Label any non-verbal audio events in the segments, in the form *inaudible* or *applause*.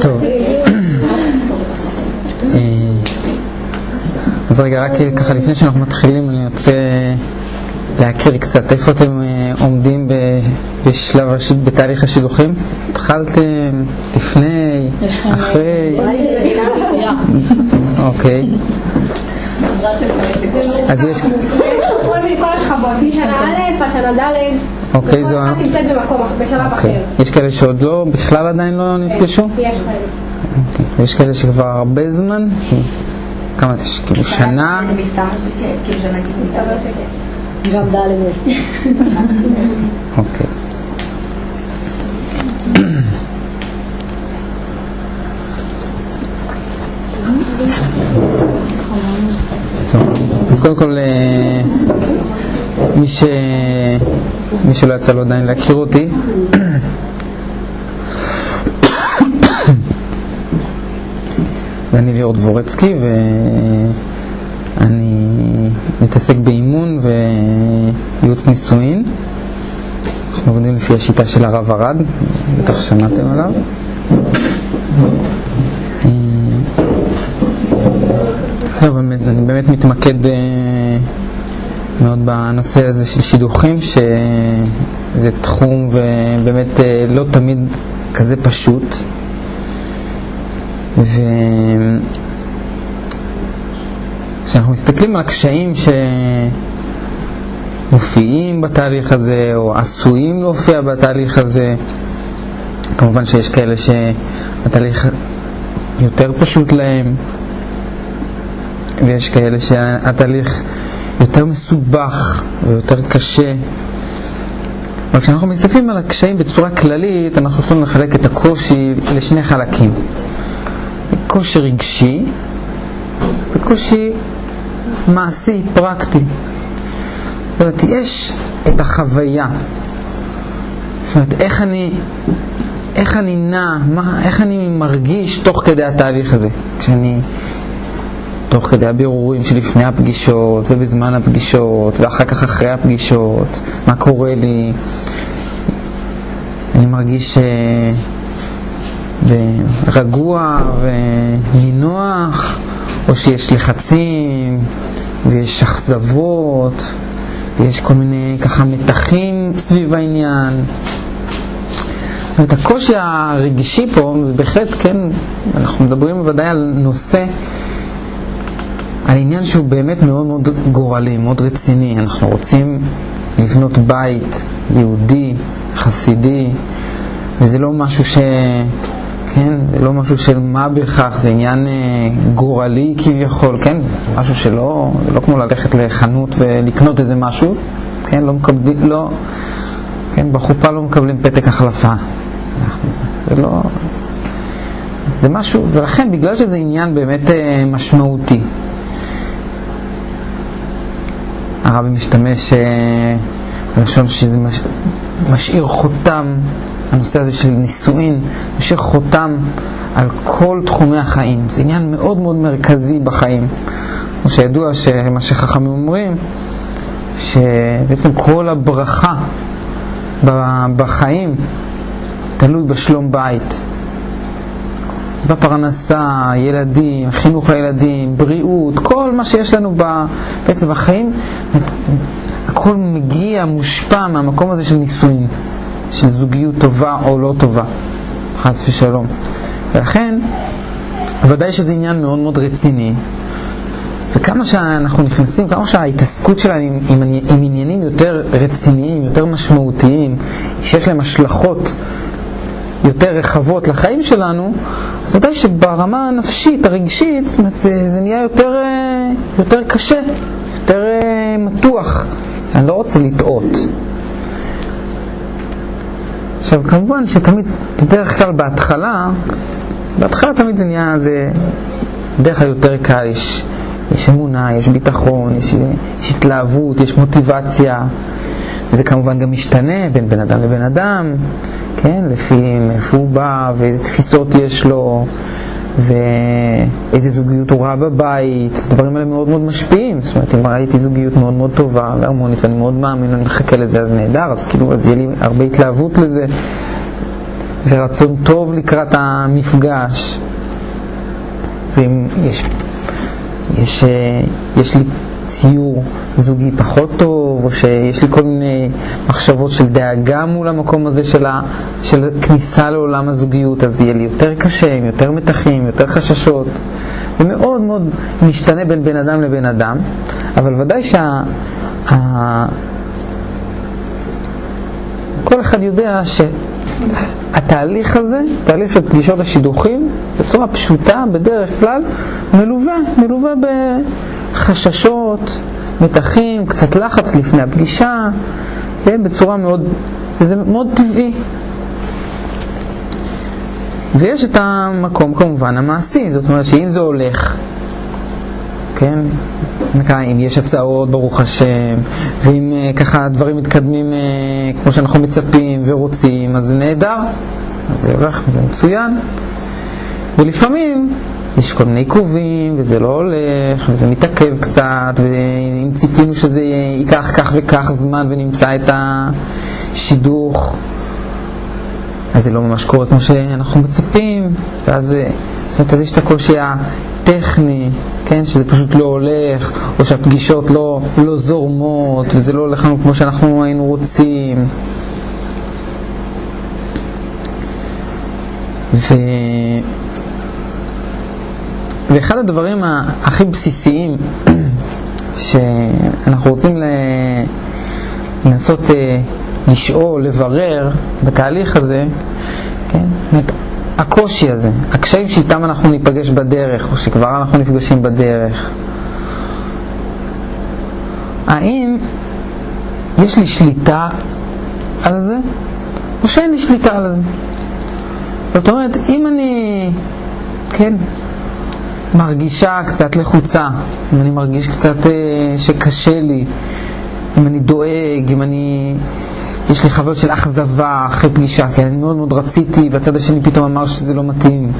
טוב. אז רגע, רק ככה לפני שאנחנו מתחילים, אני רוצה להכיר קצת איפה אתם עומדים בשלב, בתהליך השידוכים. התחלתם לפני, אחרי? אוקיי. אז יש... כל השכבות, משנה א' עד שנה ד'. אוקיי, זו... אחת נמצאת במקום, בשלב אחר. יש כאלה שעוד לא, בכלל עדיין לא נפגשו? יש כאלה. אוקיי. יש כאלה שכבר הרבה זמן? כמה, כאילו שנה? גם ד' אוקיי. קודם כל, אה, מי, ש... מי שלא יצא לו עדיין להכיר אותי, אני ליאור דבורצקי ואני מתעסק באימון וייעוץ נישואין. אנחנו עובדים לפי השיטה של הרב ארד, בטח שמעתם עליו. באמת מתמקד מאוד בנושא הזה של שידוכים, שזה תחום ובאמת לא תמיד כזה פשוט. וכשאנחנו מסתכלים על הקשיים שמופיעים בתהליך הזה, או עשויים להופיע בתהליך הזה, כמובן שיש כאלה שהתהליך יותר פשוט להם, ויש כאלה שהתהליך יותר מסובך ויותר קשה. אבל כשאנחנו מסתכלים על הקשיים בצורה כללית, אנחנו יכולים לחלק את הקושי לשני חלקים. קושי רגשי וקושי מעשי, פרקטי. זאת אומרת, יש את החוויה. זאת אומרת, איך אני, איך אני נע, מה, איך אני מרגיש תוך כדי התהליך הזה. כשאני, תוך כדי הבירורים שלפני הפגישות ובזמן הפגישות ואחר כך אחרי הפגישות, מה קורה לי. אני מרגיש... ורגוע ונינוח, או שיש לחצים ויש אכזבות ויש כל מיני ככה מתחים סביב העניין. זאת אומרת, הקושי הרגשי פה, בהחלט כן, אנחנו מדברים בוודאי על נושא, על עניין שהוא באמת מאוד מאוד גורלי, מאוד רציני. אנחנו רוצים לבנות בית יהודי, חסידי, וזה לא משהו ש... כן, זה לא משהו של מה בכך, זה עניין אה, גורלי כביכול, כן, משהו שלא, לא כמו ללכת לחנות ולקנות איזה משהו, כן, לא מקבלים, לא, כן, בחופה לא מקבלים פתק החלפה, זה לא, זה משהו, ולכן בגלל שזה עניין באמת אה, משמעותי, הרבי משתמש אה, בלשון שזה מש, משאיר חותם הנושא הזה של נישואין, משאיר חותם על כל תחומי החיים. זה עניין מאוד מאוד מרכזי בחיים. כמו שידוע שמה שחכמים אומרים, שבעצם כל הברכה בחיים תלוי בשלום בית. בפרנסה, ילדים, חינוך הילדים, בריאות, כל מה שיש לנו בעצם בחיים, הכל מגיע, מושפע מהמקום הזה של נישואין. של זוגיות טובה או לא טובה, חס ושלום. ולכן, ודאי שזה עניין מאוד מאוד רציני, וכמה שאנחנו נכנסים, כמה שההתעסקות שלנו עם, עם, עם עניינים יותר רציניים, יותר משמעותיים, שיש להם השלכות יותר רחבות לחיים שלנו, אז ודאי שברמה הנפשית, הרגשית, זאת אומרת, זה, זה נהיה יותר, יותר קשה, יותר מתוח. אני לא רוצה לטעות. עכשיו כמובן שתמיד, בדרך כלל בהתחלה, בהתחלה תמיד זה נהיה, זה בדרך כלל יותר קל, יש, יש אמונה, יש ביטחון, יש, יש התלהבות, יש מוטיבציה, וזה כמובן גם משתנה בין בן אדם לבן אדם, כן, לפי מאיפה הוא בא ואיזה תפיסות יש לו, ואיזה זוגיות הוא ראה בבית, הדברים האלה מאוד מאוד משפיעים. זאת אומרת, אם ראיתי זוגיות מאוד מאוד טובה והרמונית ואני מאוד מאמין, אני מחכה לזה, אז נהדר, אז כאילו, אז יהיה לי הרבה התלהבות לזה, ורצון טוב לקראת המפגש. ואם יש, יש, אה, יש לי ציור זוגי פחות טוב, או שיש לי כל מיני מחשבות של דאגה מול המקום הזה של, ה, של כניסה לעולם הזוגיות, אז יהיה לי יותר קשה, עם יותר מתחים, יותר חששות. זה מאוד מאוד משתנה בין בן אדם לבן אדם, אבל ודאי שה... ה, כל אחד יודע שהתהליך הזה, תהליך של פגישות השידוכים, בצורה פשוטה, בדרך כלל, מלווה, מלווה בחששות, מתחים, קצת לחץ לפני הפגישה, כן, בצורה מאוד, וזה מאוד טבעי. ויש את המקום כמובן המעשי, זאת אומרת שאם זה הולך, כן, אם יש הצעות ברוך השם, ואם אה, ככה הדברים מתקדמים אה, כמו שאנחנו מצפים ורוצים, אז נהדר, אז זה הולך, זה מצוין. ולפעמים יש כל מיני עיכובים, וזה לא הולך, וזה מתעכב קצת, ואם ציפינו שזה ייקח כך וכך זמן ונמצא את השידוך, אז זה לא ממש קורה כמו שאנחנו מצפים, ואז זאת אומרת, אז יש את הקושי הטכני, כן, שזה פשוט לא הולך, או שהפגישות לא, לא זורמות, וזה לא הולך לנו כמו שאנחנו היינו רוצים. ו... ואחד הדברים הכי בסיסיים שאנחנו רוצים לנסות אה, לשאול, לברר בתהליך הזה, כן? הקושי הזה, הקשיים שאיתם אנחנו ניפגש בדרך, או שכבר אנחנו נפגשים בדרך. האם יש לי שליטה על זה, או שאין לי שליטה על זה? זאת אומרת, אם אני, כן, מרגישה קצת לחוצה, אם אני מרגיש קצת אה, שקשה לי, אם אני דואג, אם אני... יש לי חוויות של אכזבה אחרי פגישה, כי אני מאוד מאוד רציתי, והצד השני פתאום אמר שזה לא מתאים.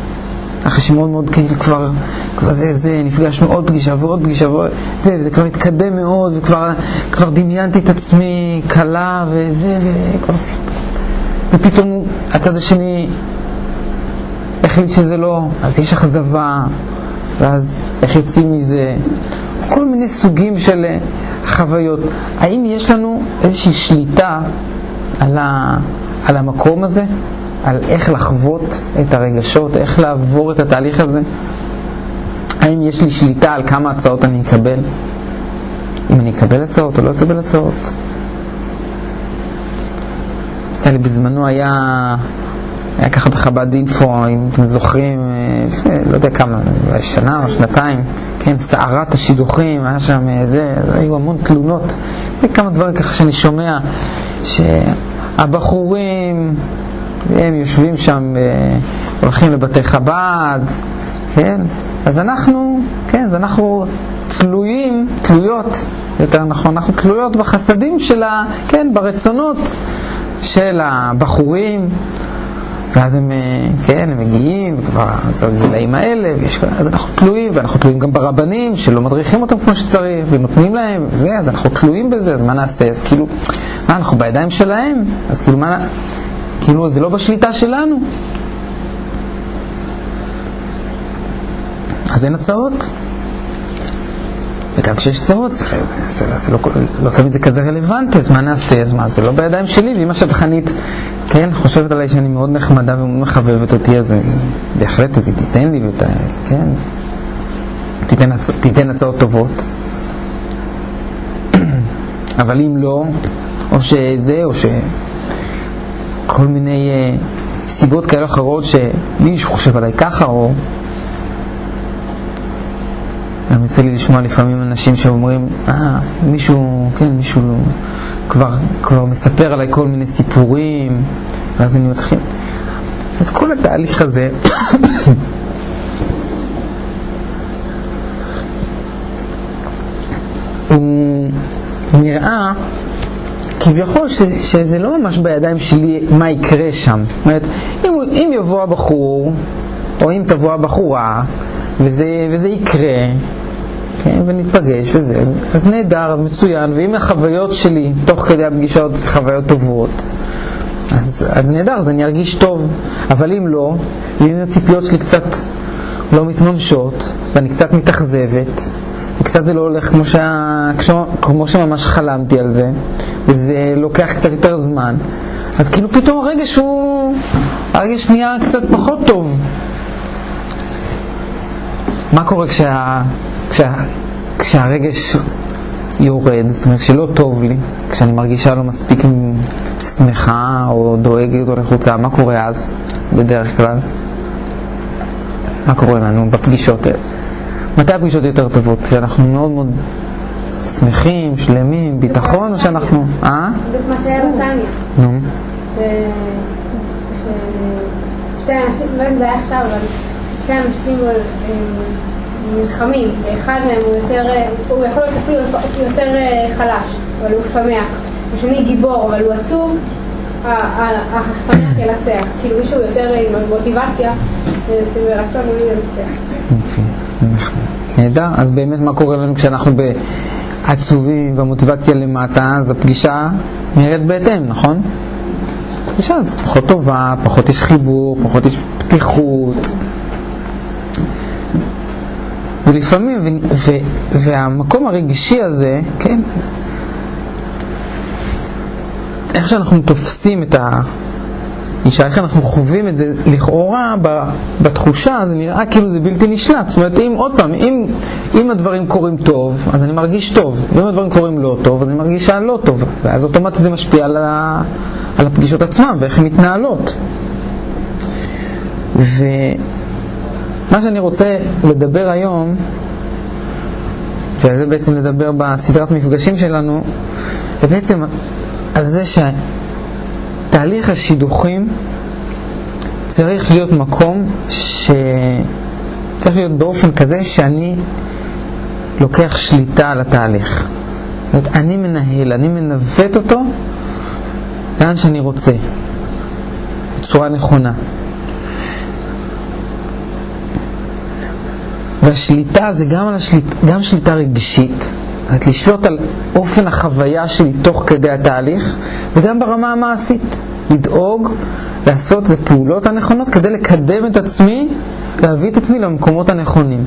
אחרי שמאוד מאוד כאילו כבר, כבר זה, זה, נפגשנו עוד פגישה ועוד פגישה ועוד, זה, וזה כבר התקדם מאוד, וכבר כבר דמיינתי את עצמי קלה וזה, וכבר סיפור. ופתאום הצד השני החליט שזה לא, אז יש אכזבה, ואז איך יוצאים מזה, כל מיני סוגים של חוויות. האם יש לנו איזושהי שליטה על, ה, על המקום הזה, על איך לחוות את הרגשות, איך לעבור את התהליך הזה? האם יש לי שליטה על כמה הצעות אני אקבל? אם אני אקבל הצעות או לא אקבל הצעות? יצא לי בזמנו היה היה ככה בחב"ד אינפו, אם אתם זוכרים, אה, לא יודע כמה, שנה או שנתיים, כן, סערת השידוכים, היה שם אה, זה, היו המון תלונות, וכמה דברים ככה שאני שומע, שהבחורים, הם יושבים שם, אה, הולכים לבתי חב"ד, כן, אז אנחנו, כן, אז אנחנו תלויים, תלויות, יותר נכון, אנחנו תלויות בחסדים של ה... כן, ברצונות של הבחורים. ואז הם, אה, כן, הם מגיעים, וכבר זה הגילאים האלה, ויש, אז אנחנו תלויים, ואנחנו תלויים גם ברבנים שלא מדריכים אותם כמו שצריך, ונותנים להם, וזה, אז אנחנו תלויים בזה, אז מה נעשה? אז כאילו, מה, אנחנו בידיים שלהם? אז כאילו, מה, כאילו, זה לא בשליטה שלנו. אז אין הצעות. וגם כשיש צרות, זה, זה, זה לא, לא תמיד זה כזה רלוונטי, אז מה נעשה? אז מה, זה לא בידיים שלי, ואם השטחנית, כן, חושבת עליי שאני מאוד נחמדה ומאוד מחבבת אותי, אז בהחלט, אז היא תיתן לי, ות, כן, תיתן, הצ, תיתן הצעות טובות. *clears throat* אבל אם לא, או שזה, או שכל מיני uh, סיבות כאלה אחרות שמישהו חושב עליי ככה, או גם יוצא לי לשמוע לפעמים אנשים שאומרים, אה, מישהו, כן, מישהו כבר, כבר מספר עליי כל מיני סיפורים, ואז אני מתחיל. את כל התהליך הזה, *coughs* הוא נראה כביכול ש, שזה לא ממש בידיים שלי מה יקרה שם. זאת אומרת, אם, אם יבוא הבחור, או אם תבוא הבחורה, וזה, וזה יקרה, כן, ונתפגש וזה, אז, אז נהדר, אז מצוין, ואם החוויות שלי תוך כדי הפגישות זה חוויות טובות, אז, אז נהדר, אז אני ארגיש טוב, אבל אם לא, ואם הציפיות שלי קצת לא מתממשות, ואני קצת מתאכזבת, וקצת זה לא הולך כמו, שה... כמו שממש חלמתי על זה, וזה לוקח קצת יותר זמן, אז כאילו פתאום הרגש הוא, הרגש נהיה קצת פחות טוב. מה קורה כשה, כשה, כשהרגש יורד, זאת אומרת שלא טוב לי, כשאני מרגישה לא מספיק שמחה או דואגת או לחוצה, מה קורה אז בדרך כלל? מה קורה לנו בפגישות האלה? מתי הפגישות יותר טובות? כשאנחנו מאוד מאוד שמחים, שלמים, ביטחון, או שאנחנו... אה? בדיוק מה שהיה בטניה. נו. שתי אנשים, לא זה היה עכשיו, אבל שתי אנשים אה, נלחמים, ואחד מהם הוא יותר, אה, הוא יכול להיות אפילו יותר אה, חלש, אבל הוא שמח. השני גיבור, אבל הוא עצוב, השמח ינצח. כאילו מישהו יותר עם מוטיבציה ורצון הוא ינצח. נהדר, אז באמת מה קורה לנו כשאנחנו בעצובים והמוטיבציה למטה, אז הפגישה נראית בהתאם, נכון? פגישה זה פחות טובה, פחות יש חיבור, פחות יש פתיחות. ולפעמים, ו, ו, והמקום הרגשי הזה, כן, איך שאנחנו תופסים את האישה, איך אנחנו חווים את זה, לכאורה בתחושה זה נראה כאילו זה בלתי נשלט. זאת אומרת, אם עוד פעם, אם, אם הדברים קורים טוב, אז אני מרגיש טוב, ואם הדברים קורים לא טוב, אז אני מרגישה לא טוב, ואז אוטומטית זה משפיע על, ה, על הפגישות עצמן ואיך הן מתנהלות. ומה שאני רוצה לדבר היום, ועל זה בעצם לדבר בסדרת מפגשים שלנו, זה בעצם על זה שתהליך השידוכים צריך להיות מקום שצריך להיות באופן כזה שאני לוקח שליטה על התהליך. זאת אומרת, אני מנהל, אני מנווט אותו לאן שאני רוצה, בצורה נכונה. והשליטה זה גם, השליט, גם שליטה רגשית, זאת לשלוט על אופן החוויה שלי תוך כדי התהליך, וגם ברמה המעשית, לדאוג לעשות את הפעולות הנכונות כדי לקדם את עצמי, להביא את עצמי למקומות הנכונים.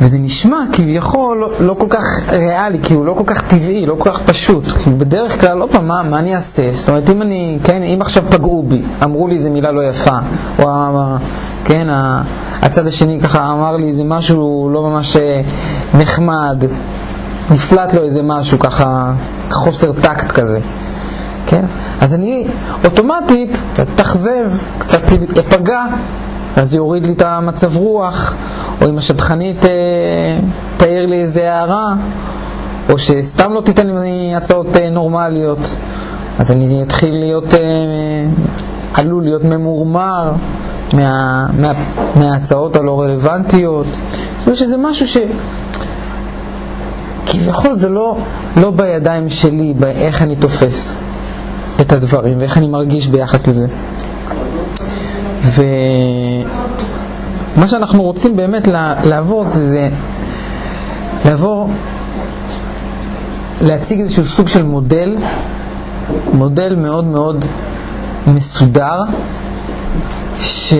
וזה נשמע כביכול לא, לא כל כך ריאלי, כאילו לא כל כך טבעי, לא כל כך פשוט. כי בדרך כלל, לא פעם, מה, מה אני אעשה? זאת אומרת, אם אני, כן, אם עכשיו פגעו בי, אמרו לי איזה מילה לא יפה, או כן, הצד השני ככה אמר לי איזה משהו לא ממש אה, נחמד, נפלט לו איזה משהו ככה, חוסר טקט כזה. כן? אז אני אוטומטית קצת אתאכזב, קצת אפגע, אז יוריד לי את המצב רוח, או אם השטחנית אה, תעיר לי איזה הערה, או שסתם לא תיתן לי הצעות אה, נורמליות, אז אני אתחיל להיות, אה, עלול להיות ממורמר, מה, מה, מההצעות הלא רלוונטיות. זאת אומרת שזה משהו ש... כביכול זה לא, לא בידיים שלי, באיך אני תופס את הדברים ואיך אני מרגיש ביחס לזה. ומה שאנחנו רוצים באמת לעבור זה לעבור, להציג איזשהו סוג של מודל, מודל מאוד מאוד מסודר, ש...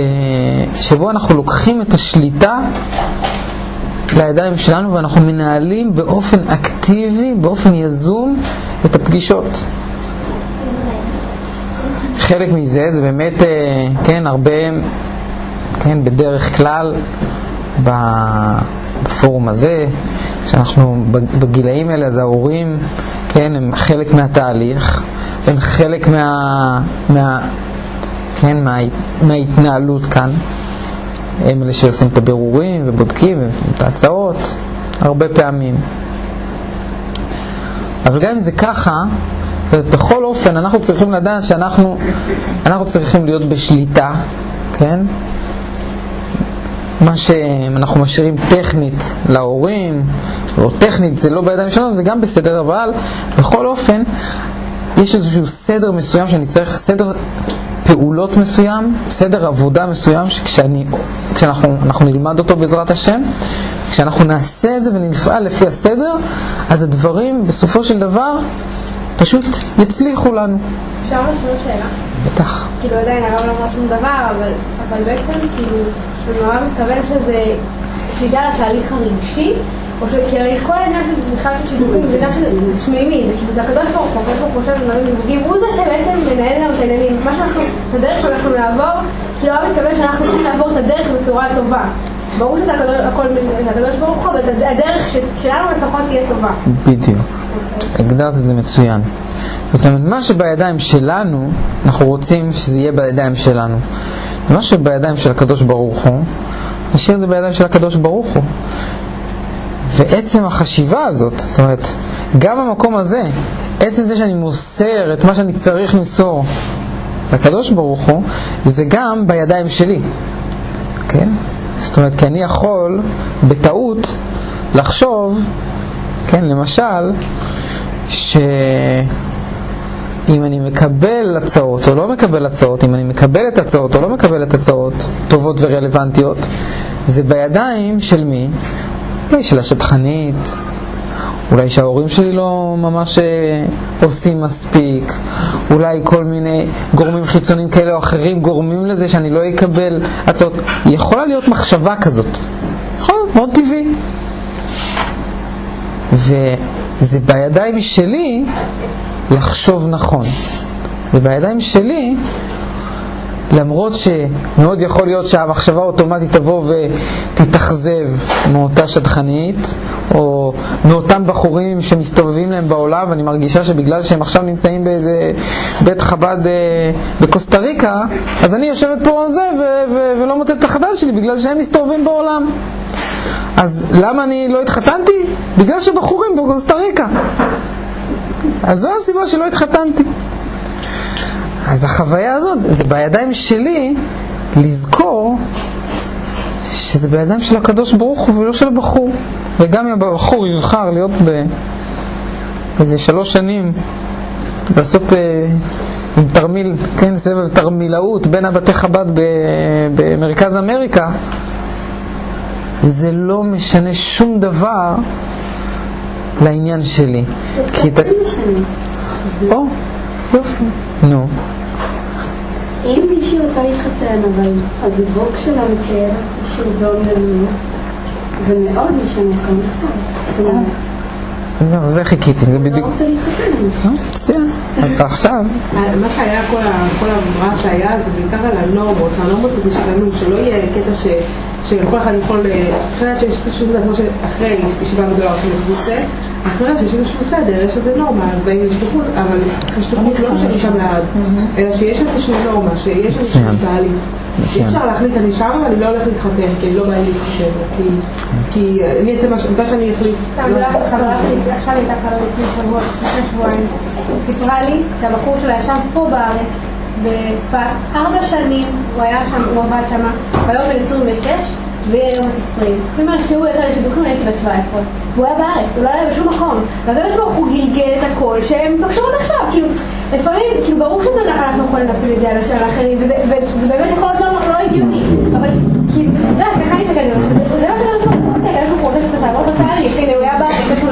שבו אנחנו לוקחים את השליטה לידיים שלנו ואנחנו מנהלים באופן אקטיבי, באופן יזום, את הפגישות. חלק מזה זה באמת, אה, כן, הרבה, כן, בדרך כלל בפורום הזה, שאנחנו בגילאים האלה, אז ההורים, כן, הם חלק מהתהליך, הם חלק מה... מה כן, מה, מההתנהלות כאן. הם אלה שעושים את הבירורים ובודקים את ההצעות הרבה פעמים. אבל גם אם זה ככה, בכל אופן אנחנו צריכים לדעת שאנחנו אנחנו צריכים להיות בשליטה, כן? מה שאנחנו משאירים טכנית להורים, או טכנית זה לא בידיים שלנו, זה גם בסדר, אבל בכל אופן יש איזשהו סדר מסוים שאני צריך, סדר פעולות מסוים, סדר עבודה מסוים, שכשאנחנו אנחנו נלמד אותו בעזרת השם, כשאנחנו נעשה את זה ונפעל לפי הסדר, אז הדברים בסופו של דבר פשוט יצליחו לנו. אפשר לשאול שאלה? בטח. כאילו עדיין הרב לא אמר שום דבר, אבל, אבל בעצם כאילו, הוא נורא מתכוון שזה בגלל התהליך הרגשי, או ש... כי הרי כל העניין של בכלל של זה עניין של שמימי, זה כאילו זה הקדוש ברוך הוא, הקדוש ברוך הוא חושב דברים מבוגים, הוא זה שבעצם מנהל לנו את העניינים, מה שאנחנו, את הדרך שאנחנו נעבור, כאילו הרב מתכוון שאנחנו צריכים לעבור את הדרך בצורה טובה. ברור שזה הקדוש ברוך הוא, אבל הדרך שלנו לפחות תהיה טובה. בדיוק. הגדרת את זה מצוין. זאת אומרת, מה שבידיים שלנו, אנחנו רוצים שזה יהיה בידיים שלנו. מה שבידיים של הקדוש ברוך הוא, נשאיר את זה בידיים של הקדוש ברוך הוא. ועצם החשיבה הזאת, זאת אומרת, גם המקום הזה, עצם זה שאני מוסר את מה שאני צריך למסור לקדוש ברוך הוא, זה גם בידיים שלי, כן? זאת אומרת, כי אני יכול בטעות לחשוב, כן, למשל, שאם אני מקבל הצעות או לא מקבל הצעות, אם אני מקבל את הצעות או לא מקבל את הצעות טובות ורלוונטיות, זה בידיים של מי? אולי של השטחנית, אולי שההורים שלי לא ממש אה, עושים מספיק, אולי כל מיני גורמים חיצוניים כאלה או אחרים גורמים לזה שאני לא אקבל הצעות. יכולה להיות מחשבה כזאת, יכול להיות מאוד טבעי. וזה בידיים שלי לחשוב נכון. זה בידיים שלי למרות שמאוד יכול להיות שהמחשבה האוטומטית תבוא ותתאכזב מאותה שטחנית, או מאותם בחורים שמסתובבים להם בעולם, ואני מרגישה שבגלל שהם עכשיו נמצאים באיזה בית חב"ד אה, בקוסטה ריקה, אז אני יושבת פה על זה ו- ו- ולא מוצאת את החדש שלי בגלל שהם מסתובבים בעולם. אז למה אני לא התחתנתי? בגלל שבחורים בקוסטה ריקה. אז זו הסיבה שלא התחתנתי. אז החוויה הזאת, זה, בידיים שלי לזכור שזה בידיים של הקדוש ברוך הוא ולא של הבחור. וגם אם הבחור יבחר להיות באיזה שלוש שנים, לעשות אה, תרמיל, כן, סבב תרמילאות בין הבתי חב"ד במרכז אמריקה, זה לא משנה שום דבר לעניין שלי. כי את... או, יופי. נו. אם מישהי רוצה להתחתן, אבל הזיווג שלה מתקיים איזשהו דום לאומי, זה מאוד משנה כל מצב. זהו, זה חיכיתי, זה בדיוק. לא רוצה להתחתן. מצוין. אתה עכשיו. מה שהיה, כל המברש שהיה, זה בעיקר על הנורמות. הנורמות זה שלנו, שלא יהיה קטע ש... שכל אחד יכול, אחרת שיש איזשהו דבר כמו שאחרי ישיבה גדולה הולכים לקבוצה, אחרי שיש איזשהו סדר, יש איזה נורמה, אז באים לשליחות, אבל השליחות לא נשארים שם לעד, אלא שיש איזושהי נורמה, שיש איזשהו תהליך. אי אפשר להחליט, אני שם ואני לא הולך להתחתן, כי לא בא לי להתחתן, כי אני אעשה מה שאני אחליט. סתם, חברה שלי, עכשיו הייתה חברה לפני שבועיים, סיפרה לי שהבחור שלה ישב פה בארץ. בצפת, ארבע שנים הוא היה שם, הוא עבד שם, היום בן 26 והיא היום בת 20. היא אומרת, כשהוא יצא לשידוכים הייתי בת 17. והוא היה בארץ, הוא לא היה בשום מקום. והקדוש ברוך הוא גלגל את הכל, שהם פגשו עד עכשיו, כאילו, לפעמים, כאילו, ברור שזה אנחנו יכולים להפיל את זה על האחרים, וזה באמת יכול להיות לא הגיוני, אבל כאילו, אתה יודע, ככה אני מסתכלת על זה, זה מה רוצה, ברוך הוא רוצה שאתה תעבור את התהליך, הנה, הוא היה בארץ,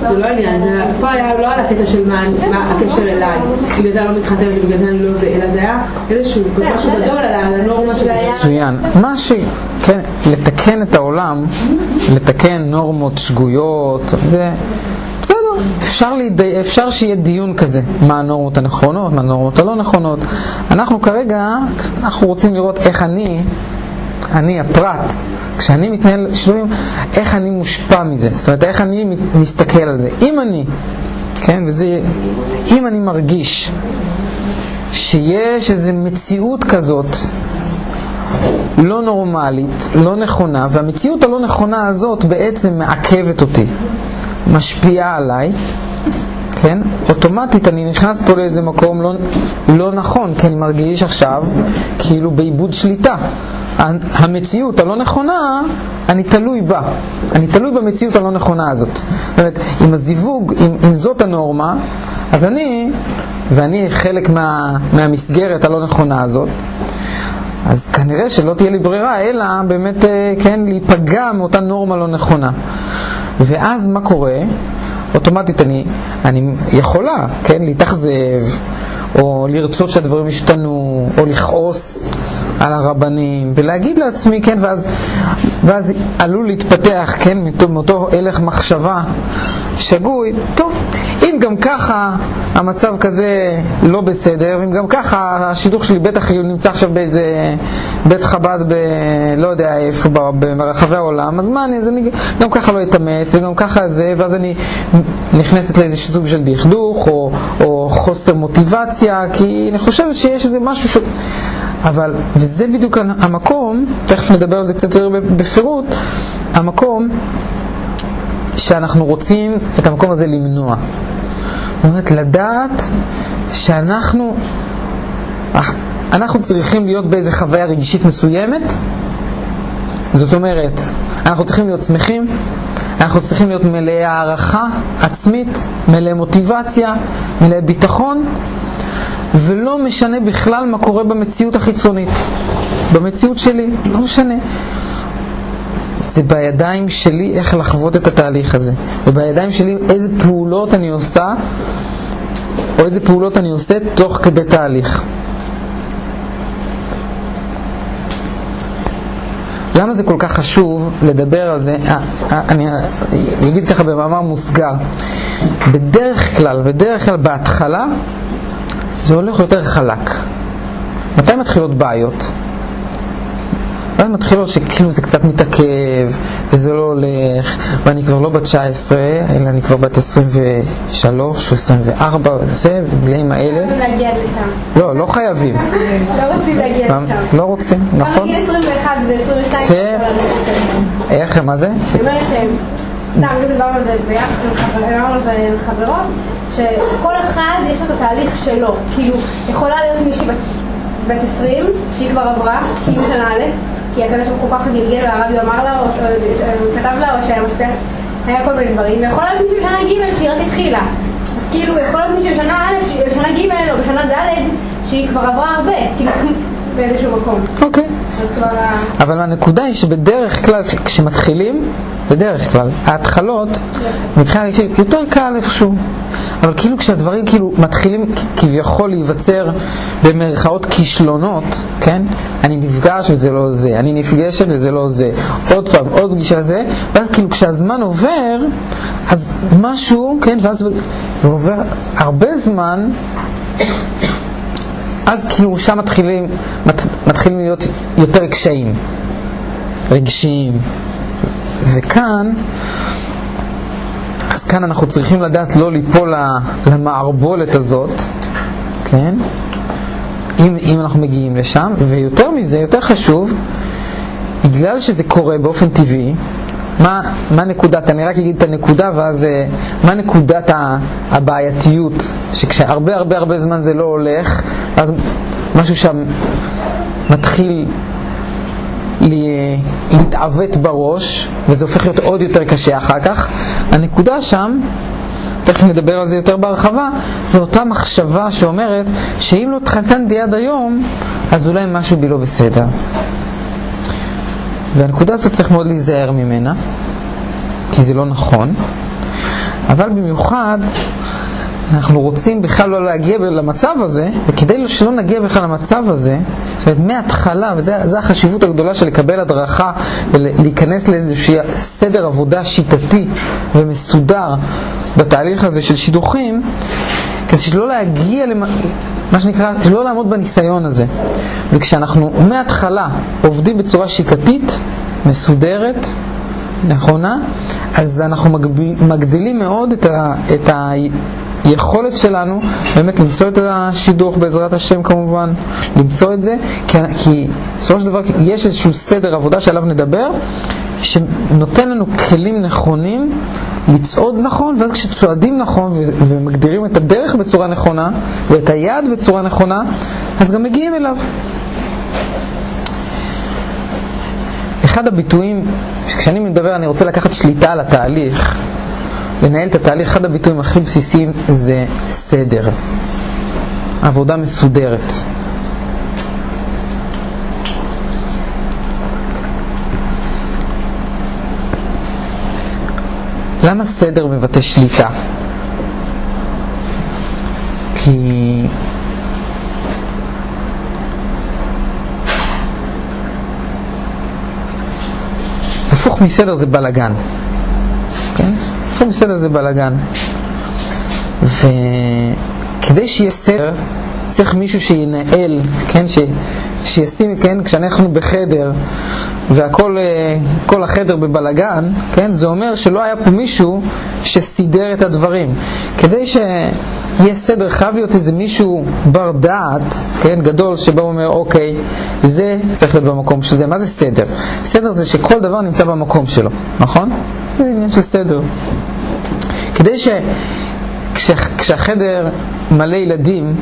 זה לא עניין, זה פה היה לא על הקטע של מה הקשר אליי, בגלל זה אני לא מתחתנת ובגלל זה אני לא זה, אלא זה היה איזשהו משהו גדול על הנורמה של... מצוין. מה ש... כן, לתקן את העולם, לתקן נורמות שגויות, זה... בסדר, אפשר, לידי, אפשר שיהיה דיון כזה, מה הנורמות הנכונות, מה הנורמות הלא נכונות. אנחנו כרגע, אנחנו רוצים לראות איך אני, אני הפרט, כשאני מתנהל שינויים, איך אני מושפע מזה, זאת אומרת, איך אני מסתכל על זה. אם אני, כן, וזה, אם אני מרגיש שיש איזו מציאות כזאת לא נורמלית, לא נכונה, והמציאות הלא נכונה הזאת בעצם מעכבת אותי, משפיעה עליי, כן? אוטומטית אני נכנס פה לאיזה מקום לא, לא נכון, כי אני מרגיש עכשיו כאילו באיבוד שליטה. המציאות הלא נכונה, אני תלוי בה. אני תלוי במציאות הלא נכונה הזאת. זאת אומרת, אם הזיווג, אם, אם זאת הנורמה, אז אני, ואני חלק מה, מהמסגרת הלא נכונה הזאת, אז כנראה שלא תהיה לי ברירה, אלא באמת, אה, כן, להיפגע מאותה נורמה לא נכונה. ואז מה קורה? אוטומטית אני, אני יכולה, כן, להתאכזב, או לרצות שהדברים ישתנו, או לכעוס על הרבנים, ולהגיד לעצמי, כן, ואז, ואז עלול להתפתח, כן, מאותו הלך מחשבה שגוי, טוב, אם גם ככה המצב כזה לא בסדר, אם גם ככה השידוך שלי בטח נמצא עכשיו באיזה בית חב"ד ב... לא יודע איפה, ברחבי העולם, אז מה אני, אז אני גם ככה לא אתאמץ, וגם ככה זה, ואז אני נכנסת לאיזה סוג של דכדוך, או, או חוסר מוטיבציה, כי אני חושבת שיש איזה משהו ש... אבל, וזה בדיוק המקום, תכף נדבר על זה קצת יותר בפירוט, המקום שאנחנו רוצים את המקום הזה למנוע. זאת אומרת, לדעת שאנחנו אנחנו צריכים להיות באיזה חוויה רגשית מסוימת, זאת אומרת, אנחנו צריכים להיות שמחים, אנחנו צריכים להיות מלאי הערכה עצמית, מלאי מוטיבציה, מלאי ביטחון, ולא משנה בכלל מה קורה במציאות החיצונית. במציאות שלי, לא משנה. זה בידיים שלי איך לחוות את התהליך הזה. זה בידיים שלי איזה פעולות אני עושה, או איזה פעולות אני עושה תוך כדי תהליך. למה זה כל כך חשוב לדבר על זה? אה, אה, אני אגיד ככה במאמר מוסגר. בדרך כלל, בדרך כלל בהתחלה, זה הולך יותר חלק. מתי מתחילות בעיות? ואז מתחילות שכאילו זה קצת מתעכב, וזה לא הולך, ואני כבר לא בת 19, אלא אני כבר בת 23 או 24, וזה, בגילאים האלה. לא להגיע לשם. לא, לא חייבים. לא רוצים להגיע לשם. לא רוצים, נכון. גיל 21 ו-22. כן. איך, מה זה? אני אומרת סתם דיברנו על זה ביחד, דיברנו על זה עם חברות, שכל אחד יש לו את התהליך שלו. כאילו, יכולה להיות מישהי בת 20, שהיא כבר עברה, כאילו שנה א', כי ברוך הוא ככה גלגל והרבי אמר לה, או או- או כתב לה, או שהיה משפיע, היה כל מיני דברים, ויכול להיות מישהו בשנה ג' שהיא רק התחילה. אז כאילו, יכול להיות מישהו בשנה א', בשנה ג' או בשנה ד', שהיא כבר עברה הרבה, כאילו, *laughs* באיזשהו מקום. אוקיי. אבל הנקודה היא שבדרך כלל כשמתחילים, בדרך כלל, ההתחלות, מבחינה רגשית, יותר קל איפשהו. אבל כאילו כשהדברים כאילו מתחילים כביכול להיווצר במרכאות כישלונות, כן? אני נפגש וזה לא זה, אני נפגשת וזה לא זה, עוד פעם, עוד פגישה זה, ואז כאילו כשהזמן עובר, אז משהו, כן? ואז עובר הרבה זמן, אז כאילו שם מתחילים, מת, מתחילים להיות יותר קשיים רגשיים. וכאן, כאן אנחנו צריכים לדעת לא ליפול למערבולת הזאת, כן? אם, אם אנחנו מגיעים לשם, ויותר מזה, יותר חשוב, בגלל שזה קורה באופן טבעי, מה, מה נקודת, אני רק אגיד את הנקודה ואז אה, מה נקודת הבעייתיות, שכשהרבה הרבה הרבה זמן זה לא הולך, אז משהו שם מתחיל להתעוות בראש, וזה הופך להיות עוד יותר קשה אחר כך. הנקודה שם, תכף נדבר על זה יותר בהרחבה, זו אותה מחשבה שאומרת שאם לא התחתנתי עד היום, אז אולי משהו בי לא בסדר. והנקודה הזאת צריך מאוד להיזהר ממנה, כי זה לא נכון, אבל במיוחד אנחנו רוצים בכלל לא להגיע למצב הזה, וכדי שלא נגיע בכלל למצב הזה, זאת אומרת מההתחלה, וזו החשיבות הגדולה של לקבל הדרכה ולהיכנס לאיזשהו סדר עבודה שיטתי ומסודר בתהליך הזה של שידוכים, כדי שלא להגיע למה מה שנקרא, שלא לעמוד בניסיון הזה. וכשאנחנו מההתחלה עובדים בצורה שיטתית, מסודרת, נכונה, אז אנחנו מגדילים מאוד את ה... את ה היכולת שלנו באמת למצוא את השידוך בעזרת השם כמובן, למצוא את זה, כי, כי בסופו של דבר יש איזשהו סדר עבודה שעליו נדבר, שנותן לנו כלים נכונים לצעוד נכון, ואז כשצועדים נכון ומגדירים את הדרך בצורה נכונה ואת היעד בצורה נכונה, אז גם מגיעים אליו. אחד הביטויים, כשאני מדבר אני רוצה לקחת שליטה על התהליך, לנהל את התהליך, אחד הביטויים הכי בסיסיים זה סדר. עבודה מסודרת. למה סדר מבטא שליטה? כי הפוך מסדר זה בלגן. כן? הפוך מסדר זה בלגן. וכדי שיהיה סדר, צריך מישהו שינהל, כן? ש... שישים, כן? כשאנחנו בחדר והכל, אה, כל החדר בבלגן, כן? זה אומר שלא היה פה מישהו שסידר את הדברים. כדי שיהיה סדר, חייב להיות איזה מישהו בר דעת, כן? גדול, שבא ואומר, אוקיי, זה צריך להיות במקום של זה. מה זה סדר? סדר זה שכל דבר נמצא במקום שלו, נכון? זה עניין של סדר. כדי ש... כש... כשהחדר מלא ילדים,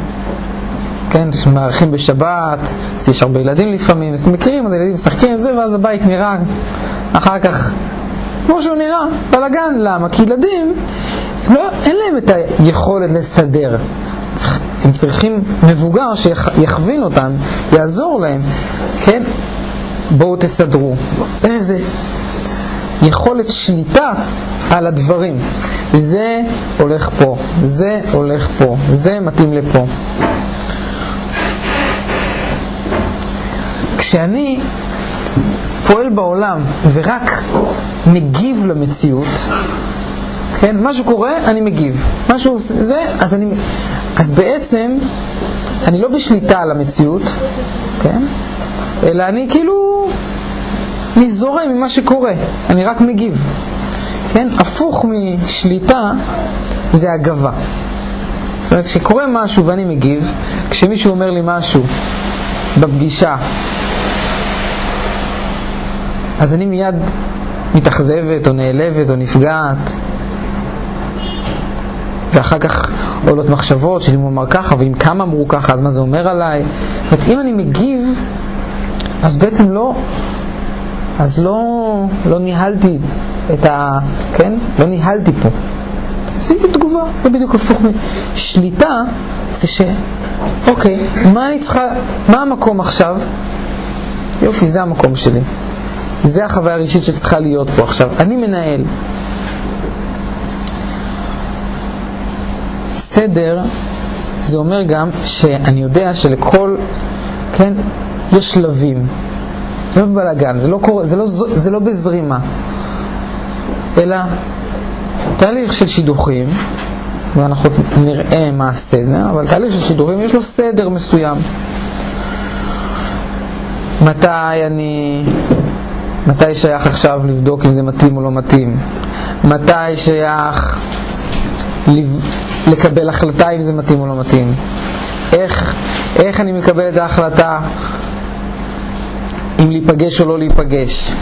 כן, שמארחים בשבת, אז יש הרבה ילדים לפעמים, אז אתם מכירים, אז הילדים משחקים את זה, ואז הבית נראה אחר כך כמו שהוא נראה, בלאגן. למה? כי ילדים, לא, אין להם את היכולת לסדר. הם צריכים מבוגר שיכווין אותם, יעזור להם, כן? בואו תסדרו. זה איזה יכולת שליטה על הדברים. זה הולך פה, זה הולך פה, זה מתאים לפה. כשאני פועל בעולם ורק מגיב למציאות, כן, משהו קורה, אני מגיב. משהו זה, אז אני... אז בעצם, אני לא בשליטה על המציאות, כן? אלא אני כאילו... אני זורם ממה שקורה, אני רק מגיב. כן? הפוך משליטה זה הגבה. זאת אומרת, כשקורה משהו ואני מגיב, כשמישהו אומר לי משהו בפגישה, אז אני מיד מתאכזבת או נעלבת או נפגעת. ואחר כך עולות מחשבות שאם הוא אמר ככה ואם כמה אמרו ככה אז מה זה אומר עליי. זאת אומרת, אם אני מגיב, אז בעצם לא, אז לא, לא ניהלתי את ה... כן? לא ניהלתי פה. עשיתי תגובה, זה בדיוק הפוך. שליטה זה ש... אוקיי, מה אני צריכה, מה המקום עכשיו? יופי, זה המקום שלי. זה החוויה הראשית שצריכה להיות פה עכשיו. אני מנהל. סדר זה אומר גם שאני יודע שלכל, כן, יש שלבים. זה לא בלאגן, זה לא, זה, לא, זה לא בזרימה, אלא תהליך של שידוכים, ואנחנו נראה מה הסדר, אבל תהליך של שידוכים יש לו סדר מסוים. מתי אני מתי שייך עכשיו לבדוק אם זה מתאים או לא מתאים? מתי שייך לקבל החלטה אם זה מתאים או לא מתאים? איך, איך אני מקבל את ההחלטה אם להיפגש או לא להיפגש?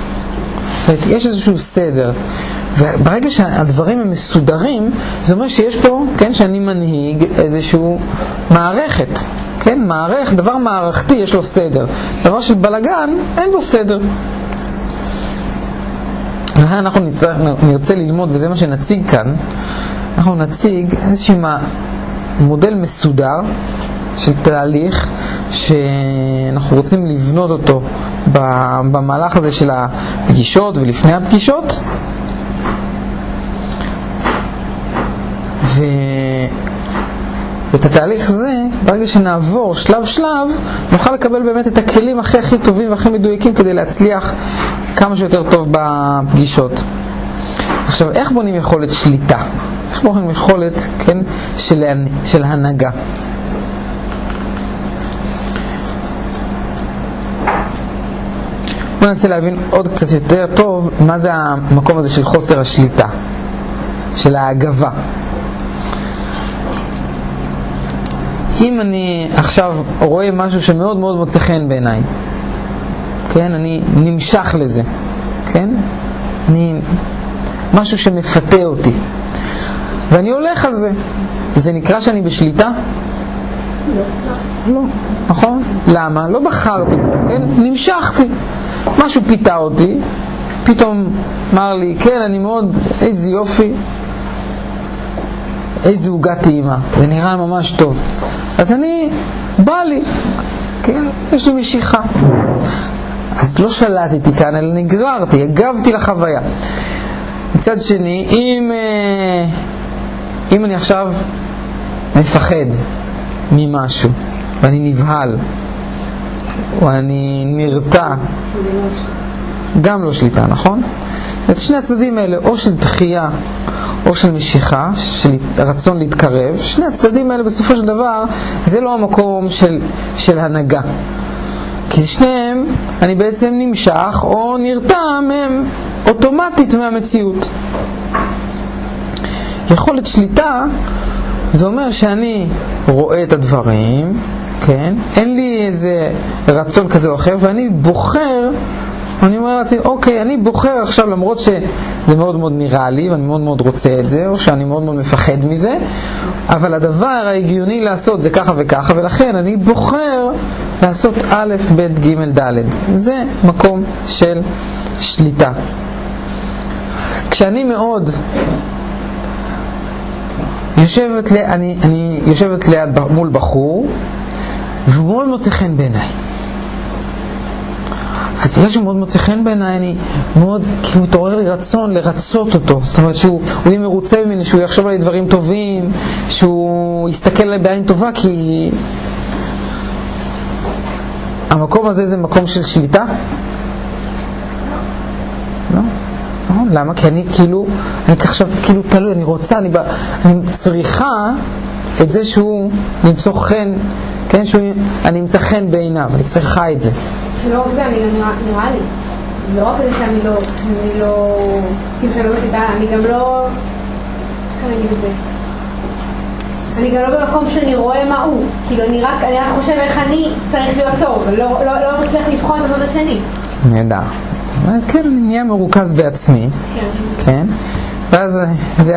יש איזשהו סדר. וברגע שהדברים הם מסודרים, זה אומר שיש פה, כן, שאני מנהיג איזשהו מערכת. כן, מערך, דבר מערכתי יש לו סדר. דבר של בלגן, אין בו סדר. לכן אנחנו נצטרך, נרצה ללמוד, וזה מה שנציג כאן, אנחנו נציג איזשהו מודל מסודר של תהליך שאנחנו רוצים לבנות אותו במהלך הזה של הפגישות ולפני הפגישות. ואת התהליך הזה, ברגע שנעבור שלב שלב, נוכל לקבל באמת את הכלים הכי הכי טובים והכי מדויקים כדי להצליח כמה שיותר טוב בפגישות. עכשיו, איך בונים יכולת שליטה? איך בונים יכולת, כן, של, של הנהגה? בואו ננסה להבין עוד קצת יותר טוב מה זה המקום הזה של חוסר השליטה, של ההגבה. אם אני עכשיו רואה משהו שמאוד מאוד מוצא חן בעיניי, כן? אני נמשך לזה, כן? אני... משהו שמפתה אותי. ואני הולך על זה. זה נקרא שאני בשליטה? לא. לא, נכון? למה? לא בחרתי בו, כן? נמשכתי. משהו פיתה אותי, פתאום אמר לי, כן, אני מאוד, איזה יופי. איזה עוגה טעימה, זה נראה ממש טוב. אז אני, בא לי, כן, יש לי משיכה. אז לא שלטתי כאן, אלא נגררתי, הגבתי לחוויה. מצד שני, אם, אה, אם אני עכשיו מפחד ממשהו, ואני נבהל, או אני נרתע, גם לא שליטה, נכון? את שני הצדדים האלה, או של דחייה או של משיכה, של רצון להתקרב, שני הצדדים האלה בסופו של דבר זה לא המקום של, של הנהגה. כי שניהם, אני בעצם נמשך או נרתע מהם אוטומטית מהמציאות. יכולת שליטה זה אומר שאני רואה את הדברים, כן? אין לי איזה רצון כזה או אחר, ואני בוחר, אני אומר לעצמי, אוקיי, אני בוחר עכשיו, למרות שזה מאוד מאוד נראה לי, ואני מאוד מאוד רוצה את זה, או שאני מאוד מאוד מפחד מזה, אבל הדבר ההגיוני לעשות זה ככה וככה, ולכן אני בוחר לעשות א', ב', ג', ד'. זה מקום של שליטה. כשאני מאוד יושבת, ל... אני, אני יושבת ליד מול בחור, והוא מאוד מוצא חן בעיניי. אז בגלל שהוא מאוד מוצא חן בעיניי, אני מאוד, כאילו מתעורר לי רצון לרצות אותו. זאת אומרת שהוא יהיה מרוצה ממני, שהוא יחשוב עלי דברים טובים, שהוא יסתכל עליי בעין טובה, כי המקום הזה זה מקום של שליטה? לא? לא? למה? כי אני כאילו, אני עכשיו כאילו תלוי, אני רוצה, אני, אני צריכה את זה שהוא למצוא חן, כן, שהוא, אני אמצא חן בעיניו, אני צריכה את זה. לא רק זה, אני גם נראה, לי. לא רק זה שאני לא, אני לא, כאילו שאני לא בכיתה, אני גם לא, איך אני אגיד את זה? אני גם לא במקום שאני רואה מה הוא. כאילו, אני רק, אני רק חושב איך אני צריך להיות טוב, לא, לא, לא מצליח לבחון את הצד השני. נהדר. כן, נהיה מרוכז בעצמי, כן? ואז זה,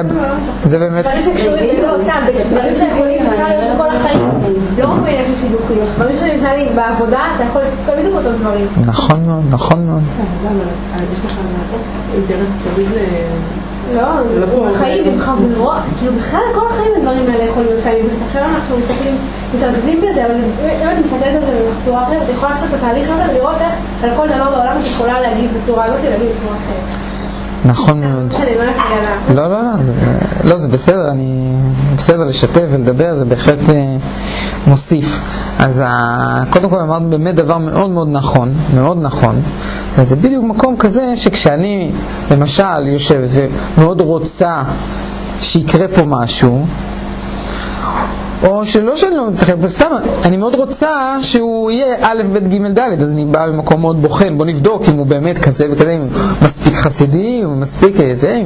זה באמת... דברים שקשורים, זה לא סתם, זה דברים שיכולים בכלל להיות בכל החיים. לא רק בעניין של שידוכים, דברים שמתנהלים בעבודה, אתה יכול לעשות בדיוק אותם דברים. נכון מאוד, נכון מאוד. למה? יש לך אינטרס תמיד לא, בחיים הם חברות, כאילו בכלל כל החיים הדברים האלה יכולים להיות קיימים, עכשיו אנחנו מסתכלים, מתרכזים בזה, אבל אם את מסתכלת על זה בצורה אחרת, את יכולה לעשות את התהליך הזה ולראות איך על כל דבר בעולם את יכולה להגיב בצורה הזאת ולהגיב בצורה אחרת. נכון מאוד. לא, לא, לא, לא, זה בסדר, אני בסדר לשתף ולדבר, זה בהחלט אה, מוסיף. אז קודם כל אמרת באמת דבר מאוד מאוד נכון, מאוד נכון. וזה בדיוק מקום כזה שכשאני למשל יושבת ומאוד רוצה שיקרה פה משהו, או שלא שאני לא מצליח, סתם, אני מאוד רוצה שהוא יהיה א', ב', ג', ד', אז אני בא במקום מאוד בוחן, בוא נבדוק אם הוא באמת כזה וכזה, אם הוא מספיק חסידי, אם הוא מספיק אה, זה,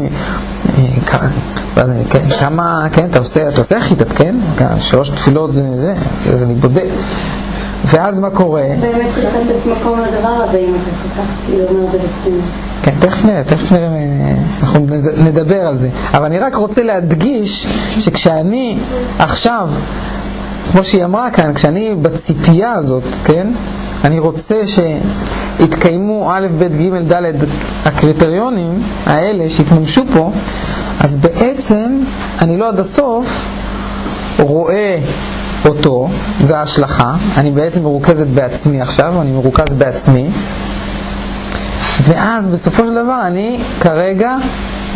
אה, כן, כמה, כן, אתה עושה, אתה עושה חיטת, כן? שלוש תפילות זה, זה, אז אני בודק. ואז מה קורה? באמת צריך לתת מקום לדבר הזה, אם אתה כל כך כאילו אומר ברצינות. כן, תכף נראה, תכף נראה, אנחנו נדבר על זה. אבל אני רק רוצה להדגיש שכשאני עכשיו, כמו שהיא אמרה כאן, כשאני בציפייה הזאת, כן, אני רוצה שיתקיימו א', ב', ג', ד', הקריטריונים האלה שיתממשו פה, אז בעצם אני לא עד הסוף רואה אותו, זה ההשלכה, אני בעצם מרוכזת בעצמי עכשיו, אני מרוכז בעצמי, ואז בסופו של דבר אני כרגע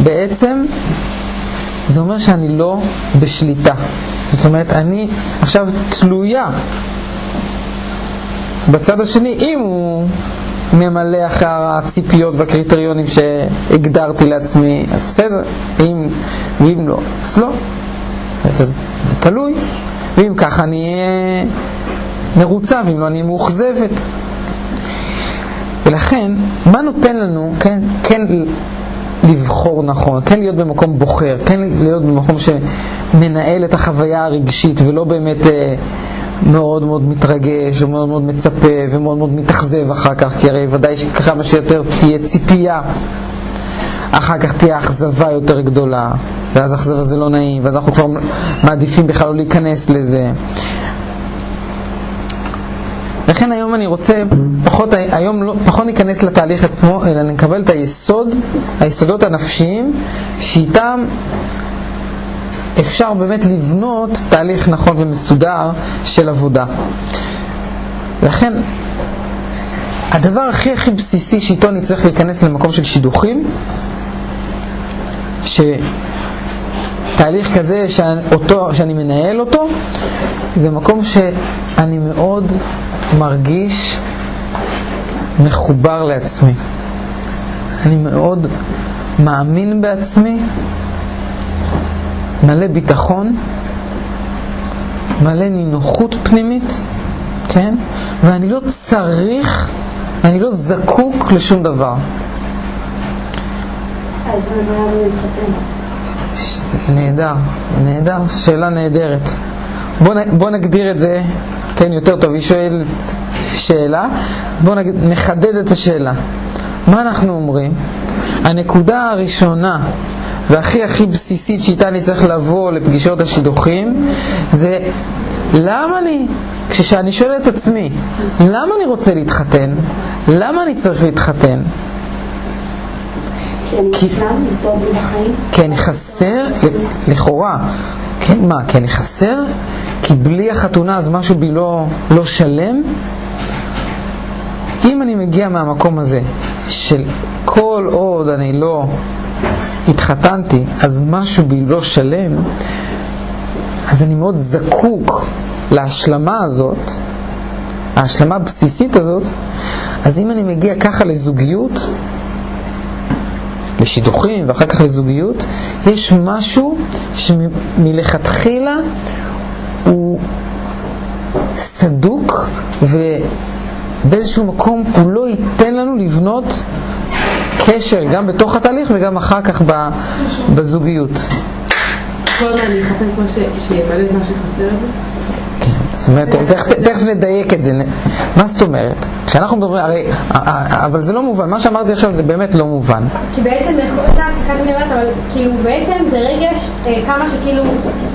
בעצם, זה אומר שאני לא בשליטה. זאת אומרת, אני עכשיו תלויה בצד השני, אם הוא ממלא אחרי הציפיות והקריטריונים שהגדרתי לעצמי, אז בסדר, אם, ואם לא, אז לא. אז זה תלוי, ואם ככה אני אהיה מרוצה, ואם לא אני מאוכזבת. ולכן, מה נותן לנו, כן, כן לבחור נכון, כן להיות במקום בוחר, כן להיות במקום שמנהל את החוויה הרגשית ולא באמת אה, מאוד מאוד מתרגש ומאוד מאוד מצפה ומאוד מאוד מתאכזב אחר כך, כי הרי ודאי שכמה שיותר תהיה ציפייה, אחר כך תהיה אכזבה יותר גדולה, ואז האכזבה זה לא נעים, ואז אנחנו כבר מעדיפים בכלל לא להיכנס לזה. לכן היום אני רוצה, פחות, היום לא, פחות ניכנס לתהליך עצמו, אלא נקבל את היסוד, היסודות הנפשיים, שאיתם אפשר באמת לבנות תהליך נכון ומסודר של עבודה. לכן, הדבר הכי הכי בסיסי שאיתו צריך להיכנס למקום של שידוכים, שתהליך כזה שאותו, שאני מנהל אותו, זה מקום שאני מאוד מרגיש מחובר לעצמי. אני מאוד מאמין בעצמי, מלא ביטחון, מלא נינוחות פנימית, כן? ואני לא צריך, אני לא זקוק לשום דבר. אז נהדר, נהדר, שאלה נהדרת. בוא, נ, בוא נגדיר את זה, כן, יותר טוב, היא שואלת שאלה, בוא נג, נחדד את השאלה. מה אנחנו אומרים? הנקודה הראשונה והכי הכי בסיסית שאיתה אני צריך לבוא לפגישות השידוכים זה למה אני, כשאני שואל את עצמי, למה אני רוצה להתחתן? למה אני צריך להתחתן? לי? כי אני חסר, לכאורה, כן, מה, כי אני חסר? כי בלי החתונה אז משהו בי לא, לא שלם? אם אני מגיע מהמקום הזה של כל עוד אני לא התחתנתי, אז משהו בי לא שלם, אז אני מאוד זקוק להשלמה הזאת, ההשלמה הבסיסית הזאת, אז אם אני מגיע ככה לזוגיות, לשידוכים ואחר כך לזוגיות, יש משהו שמלכתחילה הוא סדוק ובאיזשהו מקום הוא לא ייתן לנו לבנות קשר גם בתוך התהליך וגם אחר כך ב- בזוגיות. כל אני מה ש- שימלא את מה שחסר. כן, זאת אומרת, תכף נדייק את זה. מה זאת אומרת? כשאנחנו מדברים, הרי, אבל זה לא מובן, מה שאמרתי עכשיו זה באמת לא מובן. כי בעצם, סליחה, סליחה אני אומרת, אבל כאילו בעצם זה רגש, אה, כמה שכאילו,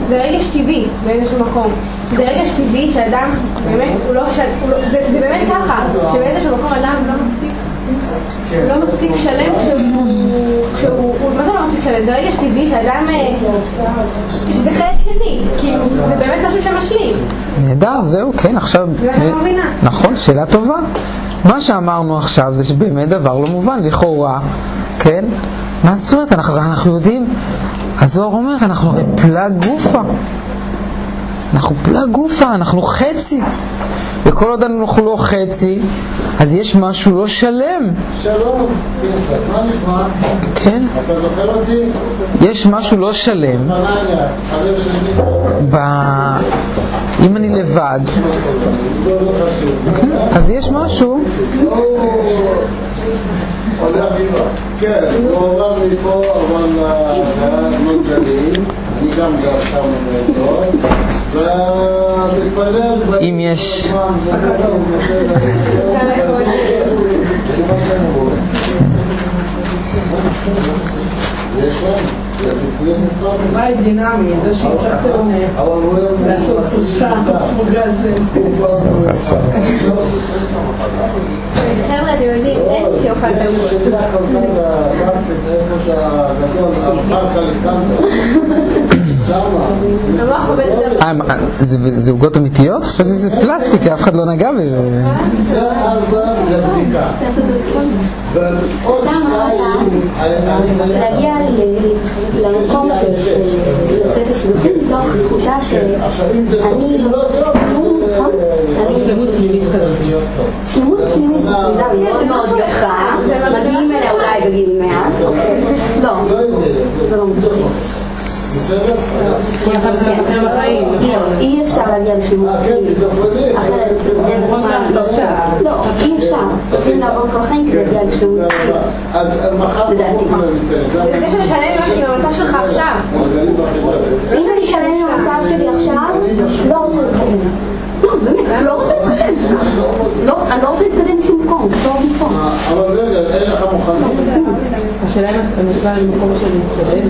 זה רגש טבעי באיזשהו מקום. זה רגש טבעי שאדם, באמת, הוא לא, לא זה, באמת ככה, שבאיזשהו מקום אדם לא מספיק, לא מספיק שלם כשהוא, כשהוא, הוא- מה זה לא מספיק שלם? זה רגש טבעי שאדם, אה, שזה חלק שלי, כאילו, זה באמת משהו שמשלים. נהדר, זהו, כן, עכשיו... אני לא מבינה. נכון, שאלה טובה. מה שאמרנו עכשיו זה שבאמת דבר לא מובן, לכאורה, כן? מה זאת אומרת? אנחנו, יודעים, הזוהר אומר, אנחנו הרי פלג גופה. אנחנו פלג גופה, אנחנו חצי. וכל עוד אנחנו לא חצי, אז יש משהו לא שלם, שלום, מה נשמע? כן? אתה זוכר אותי? יש משהו לא שלם. ב... אם אני לבד. אז יש משהו. כן, הוא עבר מפה, אבל זה היה. им יש יש יש יש יש יש יש יש יש יש יש יש יש אה, זה זה עוגות אמיתיות? חשבתי שזה פלסטיק, אף אחד לא נגע בזה. להגיע ל- למקום הזה לצאת לשידוכים מתוך תחושה שאני לא נכון? אני שלמות פנימית כזאת. שלמות פנימית זו מילה מאוד מאוד יפה, מגיעים אליה אולי בגיל מעט, אוקיי. לא, זה לא מצחיק. כל אחד זה אחר בחיים. לא, אי אפשר להגיע לשלמות פנימית, אחרת אין מה לעשות. לא, אי אפשר, צריכים לעבוד כל החיים כדי להגיע לשלמות פנימית. אז מחר לדעתי. זה שמשלם משהו עם המצב שלך עכשיו. אם אני אשלם עם המצב שלי עכשיו, לא רוצה להתחתן. לא, באמת, אני לא רוצה. לא, אני לא רוצה להתקדם לשום מקום, טוב פה. אבל רגע, אין לך מוכנות? השאלה אם אני באה למקום של מתקדם.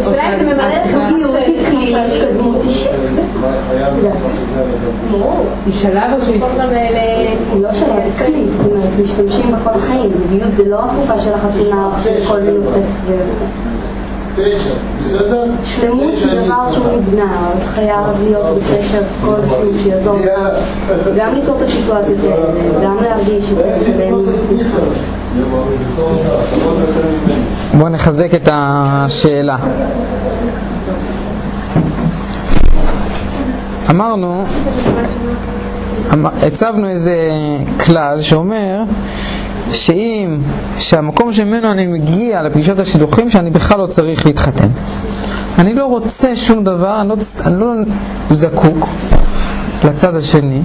השאלה אם זה ממלא לך זוגיות היא כלי להתקדמות אישית. היא שלב או שהיא... היא לא שלב, זה כלי, זאת אומרת, משתמשים בה כל החיים. זוגיות זה לא התקופה של החתונה, כל מיני ו... תשע, בסדר? שלמות זה דבר שהוא. נבנה, חייב להיות בקשר כלשהו שיעזור לך *laughs* גם ליצור את הסיטואציות האלה, גם להרגיש עם עצמך. בואו נחזק את השאלה. אמרנו, אמ- הצבנו איזה כלל שאומר שאם, שהמקום שממנו אני מגיע לפגישות השידוכים, שאני בכלל לא צריך להתחתן. אני לא רוצה שום דבר, אני לא, אני לא זקוק לצד השני.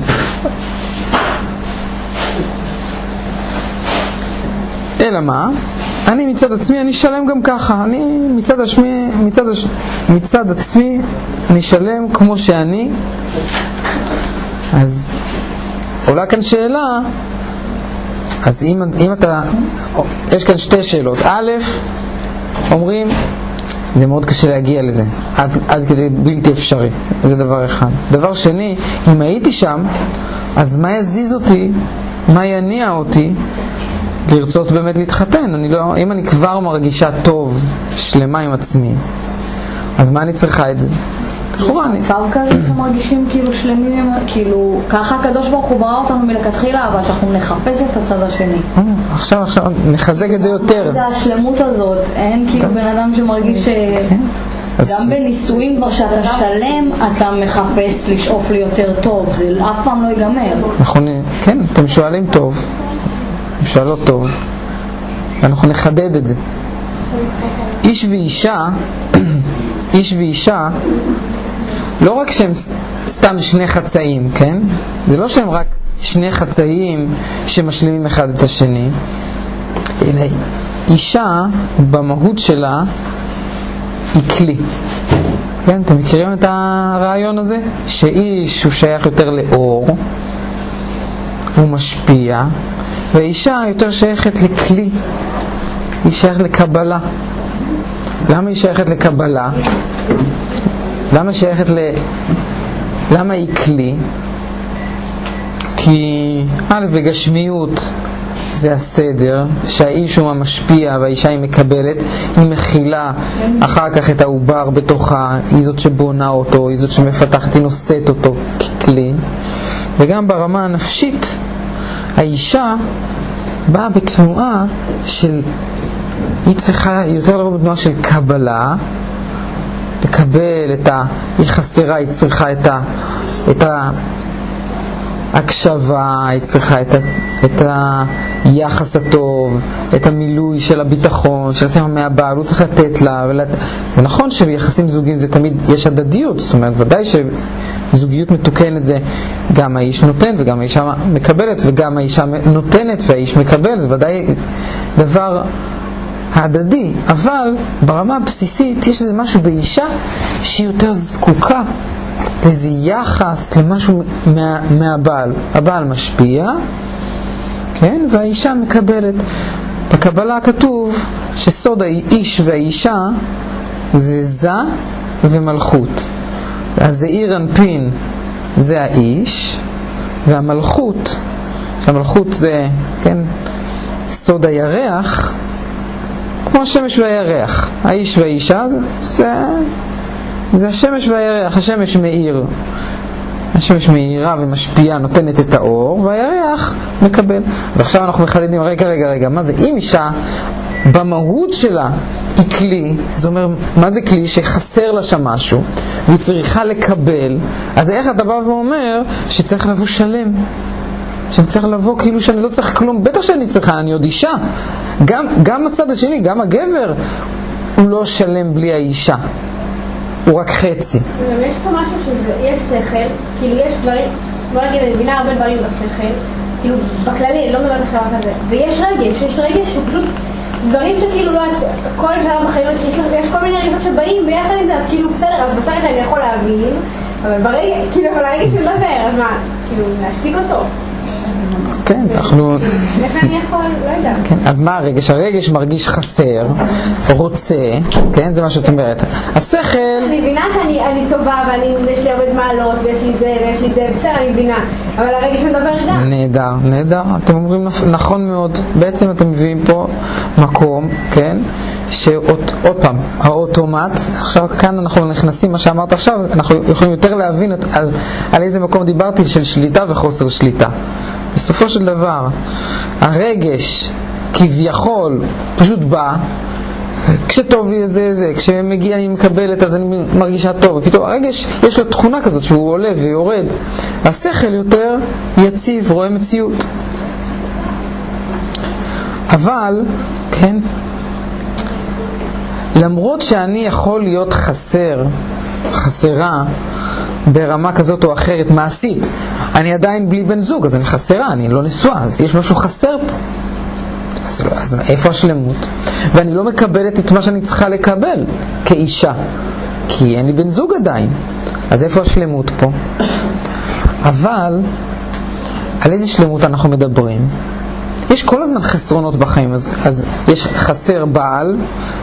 אלא מה? אני מצד עצמי, אני שלם גם ככה. אני מצד, השמי, מצד, הש... מצד עצמי, אני שלם כמו שאני. אז עולה כאן שאלה, אז אם, אם אתה, יש כאן שתי שאלות. א', אומרים, זה מאוד קשה להגיע לזה, עד, עד כדי בלתי אפשרי, זה דבר אחד. דבר שני, אם הייתי שם, אז מה יזיז אותי, מה יניע אותי לרצות באמת להתחתן? אני לא, אם אני כבר מרגישה טוב, שלמה עם עצמי, אז מה אני צריכה את זה? לכאורה אני... מצב כזה שמרגישים כאילו שלמים, כאילו ככה הקדוש ברוך הוא ברא אותנו מלכתחילה, אבל שאנחנו נחפש את הצד השני. אה, עכשיו, עכשיו, נחזק את זה יותר. זה השלמות הזאת, אין כאילו בן אדם שמרגיש ש... אז- גם בנישואים כבר שאתה שלם, אתה מחפש לשאוף ליותר טוב, זה אף פעם לא ייגמר. אנחנו, נ- כן, אתם שואלים טוב, אתם שואלות טוב, ואנחנו נחדד את זה. איש ואישה, *clears throat* איש ואישה, לא רק שהם סתם שני חצאים, כן? זה לא שהם רק שני חצאים שמשלימים אחד את השני, אלא אישה במהות שלה היא כלי. כן, אתם מכירים את הרעיון הזה? שאיש הוא שייך יותר לאור, הוא משפיע, והאישה יותר שייכת לכלי, היא שייכת לקבלה. למה היא שייכת לקבלה? למה שייכת ל... למה היא כלי? כי א', בגשמיות זה הסדר, שהאיש הוא המשפיע והאישה היא מקבלת, היא מכילה אחר כך את העובר בתוכה, היא זאת שבונה אותו, היא זאת שמפתחת, היא נושאת אותו ככלי. וגם ברמה הנפשית, האישה באה בתנועה של, היא צריכה יותר לבוא בתנועה של קבלה, לקבל את ה... היא חסרה, היא צריכה את ה... את ה... הקשבה, היא צריכה את, ה, את היחס הטוב, את המילוי של הביטחון, של הסמך מהבעל, הוא צריך לתת לה. ולת... זה נכון שביחסים זוגיים זה תמיד, יש הדדיות, זאת אומרת, ודאי שזוגיות מתוקנת זה גם האיש נותן וגם האישה מקבלת, וגם האישה נותנת והאיש מקבל, זה ודאי דבר הדדי, אבל ברמה הבסיסית יש איזה משהו באישה שהיא יותר זקוקה לאיזה יחס, למשהו מה, מהבעל. הבעל משפיע, כן, והאישה מקבלת. בקבלה כתוב שסוד האיש והאישה זה זה ומלכות. אז זעיר אנפין זה האיש, והמלכות, המלכות זה, כן, סוד הירח, כמו השמש והירח. האיש והאישה זה, זה השמש והירח. השמש מאיר. השמש מאירה ומשפיעה, נותנת את האור, והירח מקבל. אז עכשיו אנחנו מחדדים, רגע, רגע, רגע, מה זה? אם אישה במהות שלה היא כלי, זה אומר, מה זה כלי? שחסר לה שם משהו, והיא צריכה לקבל, אז איך אתה בא ואומר שצריך לבוא שלם? שאני צריך לבוא כאילו שאני לא צריך כלום, בטח שאני צריכה, אני עוד אישה. גם, גם הצד השני, גם הגבר, הוא לא שלם בלי האישה. הוא רק חצי. יש פה משהו שיש שכל, כאילו יש דברים, בוא נגיד, אני מבינה הרבה דברים בשכל, כאילו בכללי, לא מדברת עכשיו על זה, ויש רגש, יש רגש שהוא פשוט דברים שכאילו לא, כל שלב בחיים, יש, יש כל מיני רגשות שבאים ביחד עם זה, אז כאילו בסדר, אז בשכל אני יכול להבין, אבל ברגע, כאילו, אבל הרגש מדבר, אז מה, כאילו, להשתיק אותו? כן, אנחנו... איך אני יכול, לא יודעת. כן, אז מה הרגש? הרגש מרגיש חסר, רוצה, כן, זה מה שאת אומרת. השכל, אני מבינה שאני אני טובה ואני, יש לי הרבה מעלות ויש לי זה ויש לי זה, בסדר, אני מבינה, אבל הרגש מדבר גם. נהדר, נהדר, אתם אומרים נכ- נכון מאוד. בעצם אתם מביאים פה מקום, כן, שעוד עוד פעם, האוטומט, עכשיו כאן אנחנו נכנסים, מה שאמרת עכשיו, אנחנו יכולים יותר להבין את, על, על איזה מקום דיברתי של שליטה וחוסר שליטה. בסופו של דבר, הרגש כביכול פשוט בא, כשטוב לי זה זה, כשמגיע אני מקבלת אז אני מרגישה טוב, ופתאום הרגש יש לו תכונה כזאת שהוא עולה ויורד. השכל יותר יציב, רואה מציאות. אבל, כן, למרות שאני יכול להיות חסר, חסרה, ברמה כזאת או אחרת, מעשית, אני עדיין בלי בן זוג, אז אני חסרה, אני לא נשואה, אז יש משהו חסר פה. אז, לא, אז איפה השלמות? ואני לא מקבלת את מה שאני צריכה לקבל כאישה, כי אין לי בן זוג עדיין. אז איפה השלמות פה? אבל, על איזה שלמות אנחנו מדברים? יש כל הזמן חסרונות בחיים, אז, אז יש חסר בעל,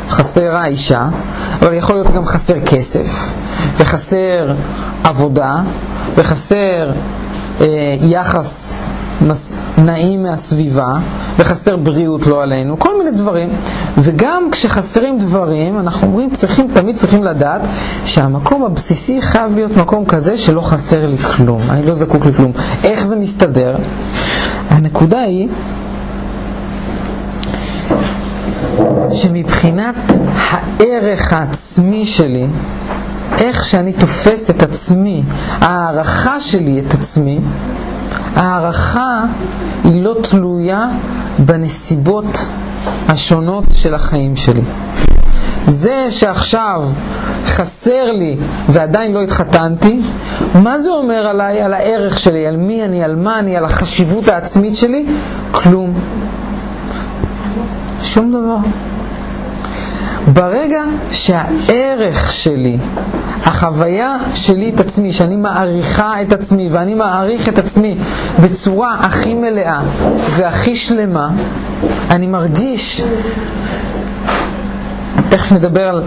חסרה אישה, אבל יכול להיות גם חסר כסף, וחסר עבודה, וחסר אה, יחס מס, נעים מהסביבה, וחסר בריאות לא עלינו, כל מיני דברים. וגם כשחסרים דברים, אנחנו אומרים, צריכים, תמיד צריכים לדעת שהמקום הבסיסי חייב להיות מקום כזה שלא חסר לי כלום, אני לא זקוק לכלום. איך זה מסתדר? הנקודה היא שמבחינת הערך העצמי שלי, איך שאני תופס את עצמי, ההערכה שלי את עצמי, ההערכה היא לא תלויה בנסיבות השונות של החיים שלי. זה שעכשיו חסר לי ועדיין לא התחתנתי, מה זה אומר עליי, על הערך שלי, על מי אני, על מה אני, על החשיבות העצמית שלי? כלום. שום דבר. ברגע שהערך שלי, החוויה שלי את עצמי, שאני מעריכה את עצמי ואני מעריך את עצמי בצורה הכי מלאה והכי שלמה, אני מרגיש, תכף נדבר על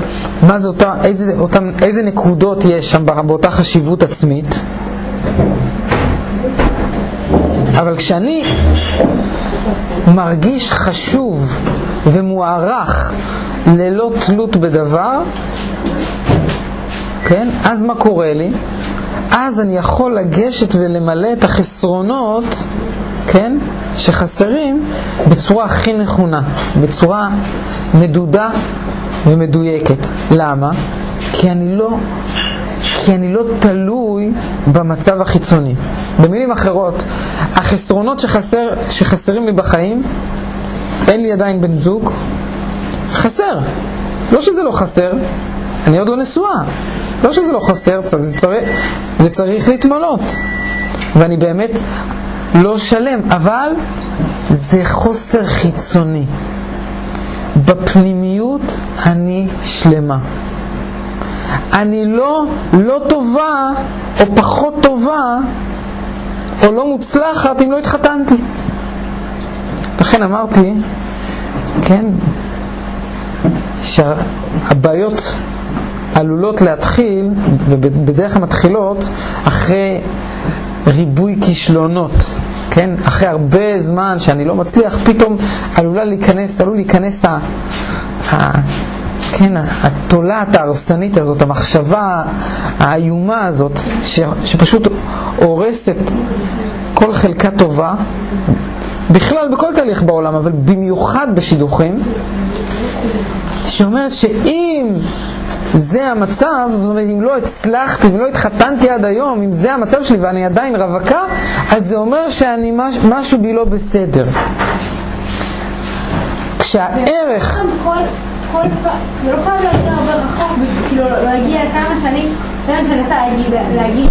מה זה אותה, איזה, אותם, איזה נקודות יש שם באותה חשיבות עצמית, אבל כשאני מרגיש חשוב ומוערך ללא תלות בדבר, כן? אז מה קורה לי? אז אני יכול לגשת ולמלא את החסרונות, כן? שחסרים בצורה הכי נכונה, בצורה מדודה ומדויקת. למה? כי אני לא, כי אני לא תלוי במצב החיצוני. במילים אחרות, החסרונות שחסר, שחסרים לי בחיים, אין לי עדיין בן זוג, חסר. לא שזה לא חסר, אני עוד לא נשואה. לא שזה לא חסר, זה צריך, זה צריך להתמלות. ואני באמת לא שלם, אבל זה חוסר חיצוני. בפנימיות אני שלמה. אני לא לא טובה או פחות טובה או לא מוצלחת אם לא התחתנתי. לכן אמרתי, כן, שהבעיות עלולות להתחיל, ובדרך כלל מתחילות, אחרי ריבוי כישלונות, כן? אחרי הרבה זמן שאני לא מצליח, פתאום עלולה להיכנס, עלול להיכנס ה... ה כן, התולעת ההרסנית הזאת, המחשבה האיומה הזאת, ש, שפשוט הורסת כל חלקה טובה, בכלל בכל תהליך בעולם, אבל במיוחד בשידוכים, שאומרת שאם זה המצב, זאת אומרת, אם לא הצלחתי, אם לא התחתנתי עד היום, אם זה המצב שלי ואני עדיין רווקה, אז זה אומר שאני, מש, משהו בי לא בסדר. כשהערך... זה לא חייב להגיע הרבה רחוק, כאילו להגיע כמה שנים, שאני רוצה להגיד, להגיד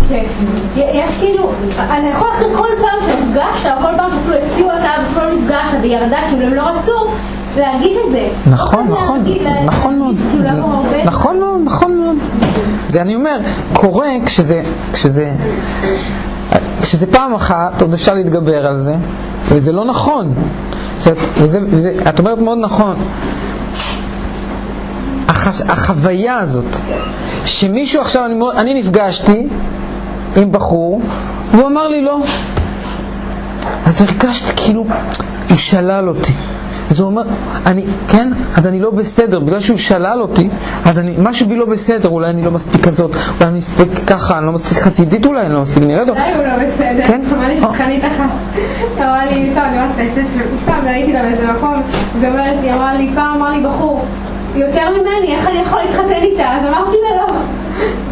שיש כאילו, אני יכול אחרי כל פעם שנפגשת, או כל פעם שאפילו הציעו אותה, ואפילו לא נפגשת וירדה, כאילו הם לא רצו, להרגיש את זה. נכון, נכון, נכון מאוד. נכון מאוד, נכון מאוד. זה אני אומר, קורה כשזה, כשזה, כשזה פעם אחת, עוד אפשר להתגבר על זה, וזה לא נכון. זאת, וזה, וזה, את אומרת מאוד נכון. החש, החוויה הזאת, שמישהו עכשיו, אני, אני נפגשתי עם בחור, והוא אמר לי לא. אז הרגשתי כאילו, הוא שלל אותי. אז הוא אומר, אני, כן, אז אני לא בסדר, בגלל שהוא שלל אותי, אז אני, משהו בי לא בסדר, אולי אני לא מספיק כזאת, אולי אני מספיק ככה, אני לא מספיק חסידית אולי, אני לא מספיק נראית, אולי הוא לא בסדר. כן? אמרה לי שחקנית אחת. אמרה לי, סתם, אני אומרת סתם, ראיתי אותה באיזה מקום, והיא אמרה לי, פעם אמר לי בחור, יותר ממני, איך אני יכול להתחתן איתה? אז אמרתי לה לא.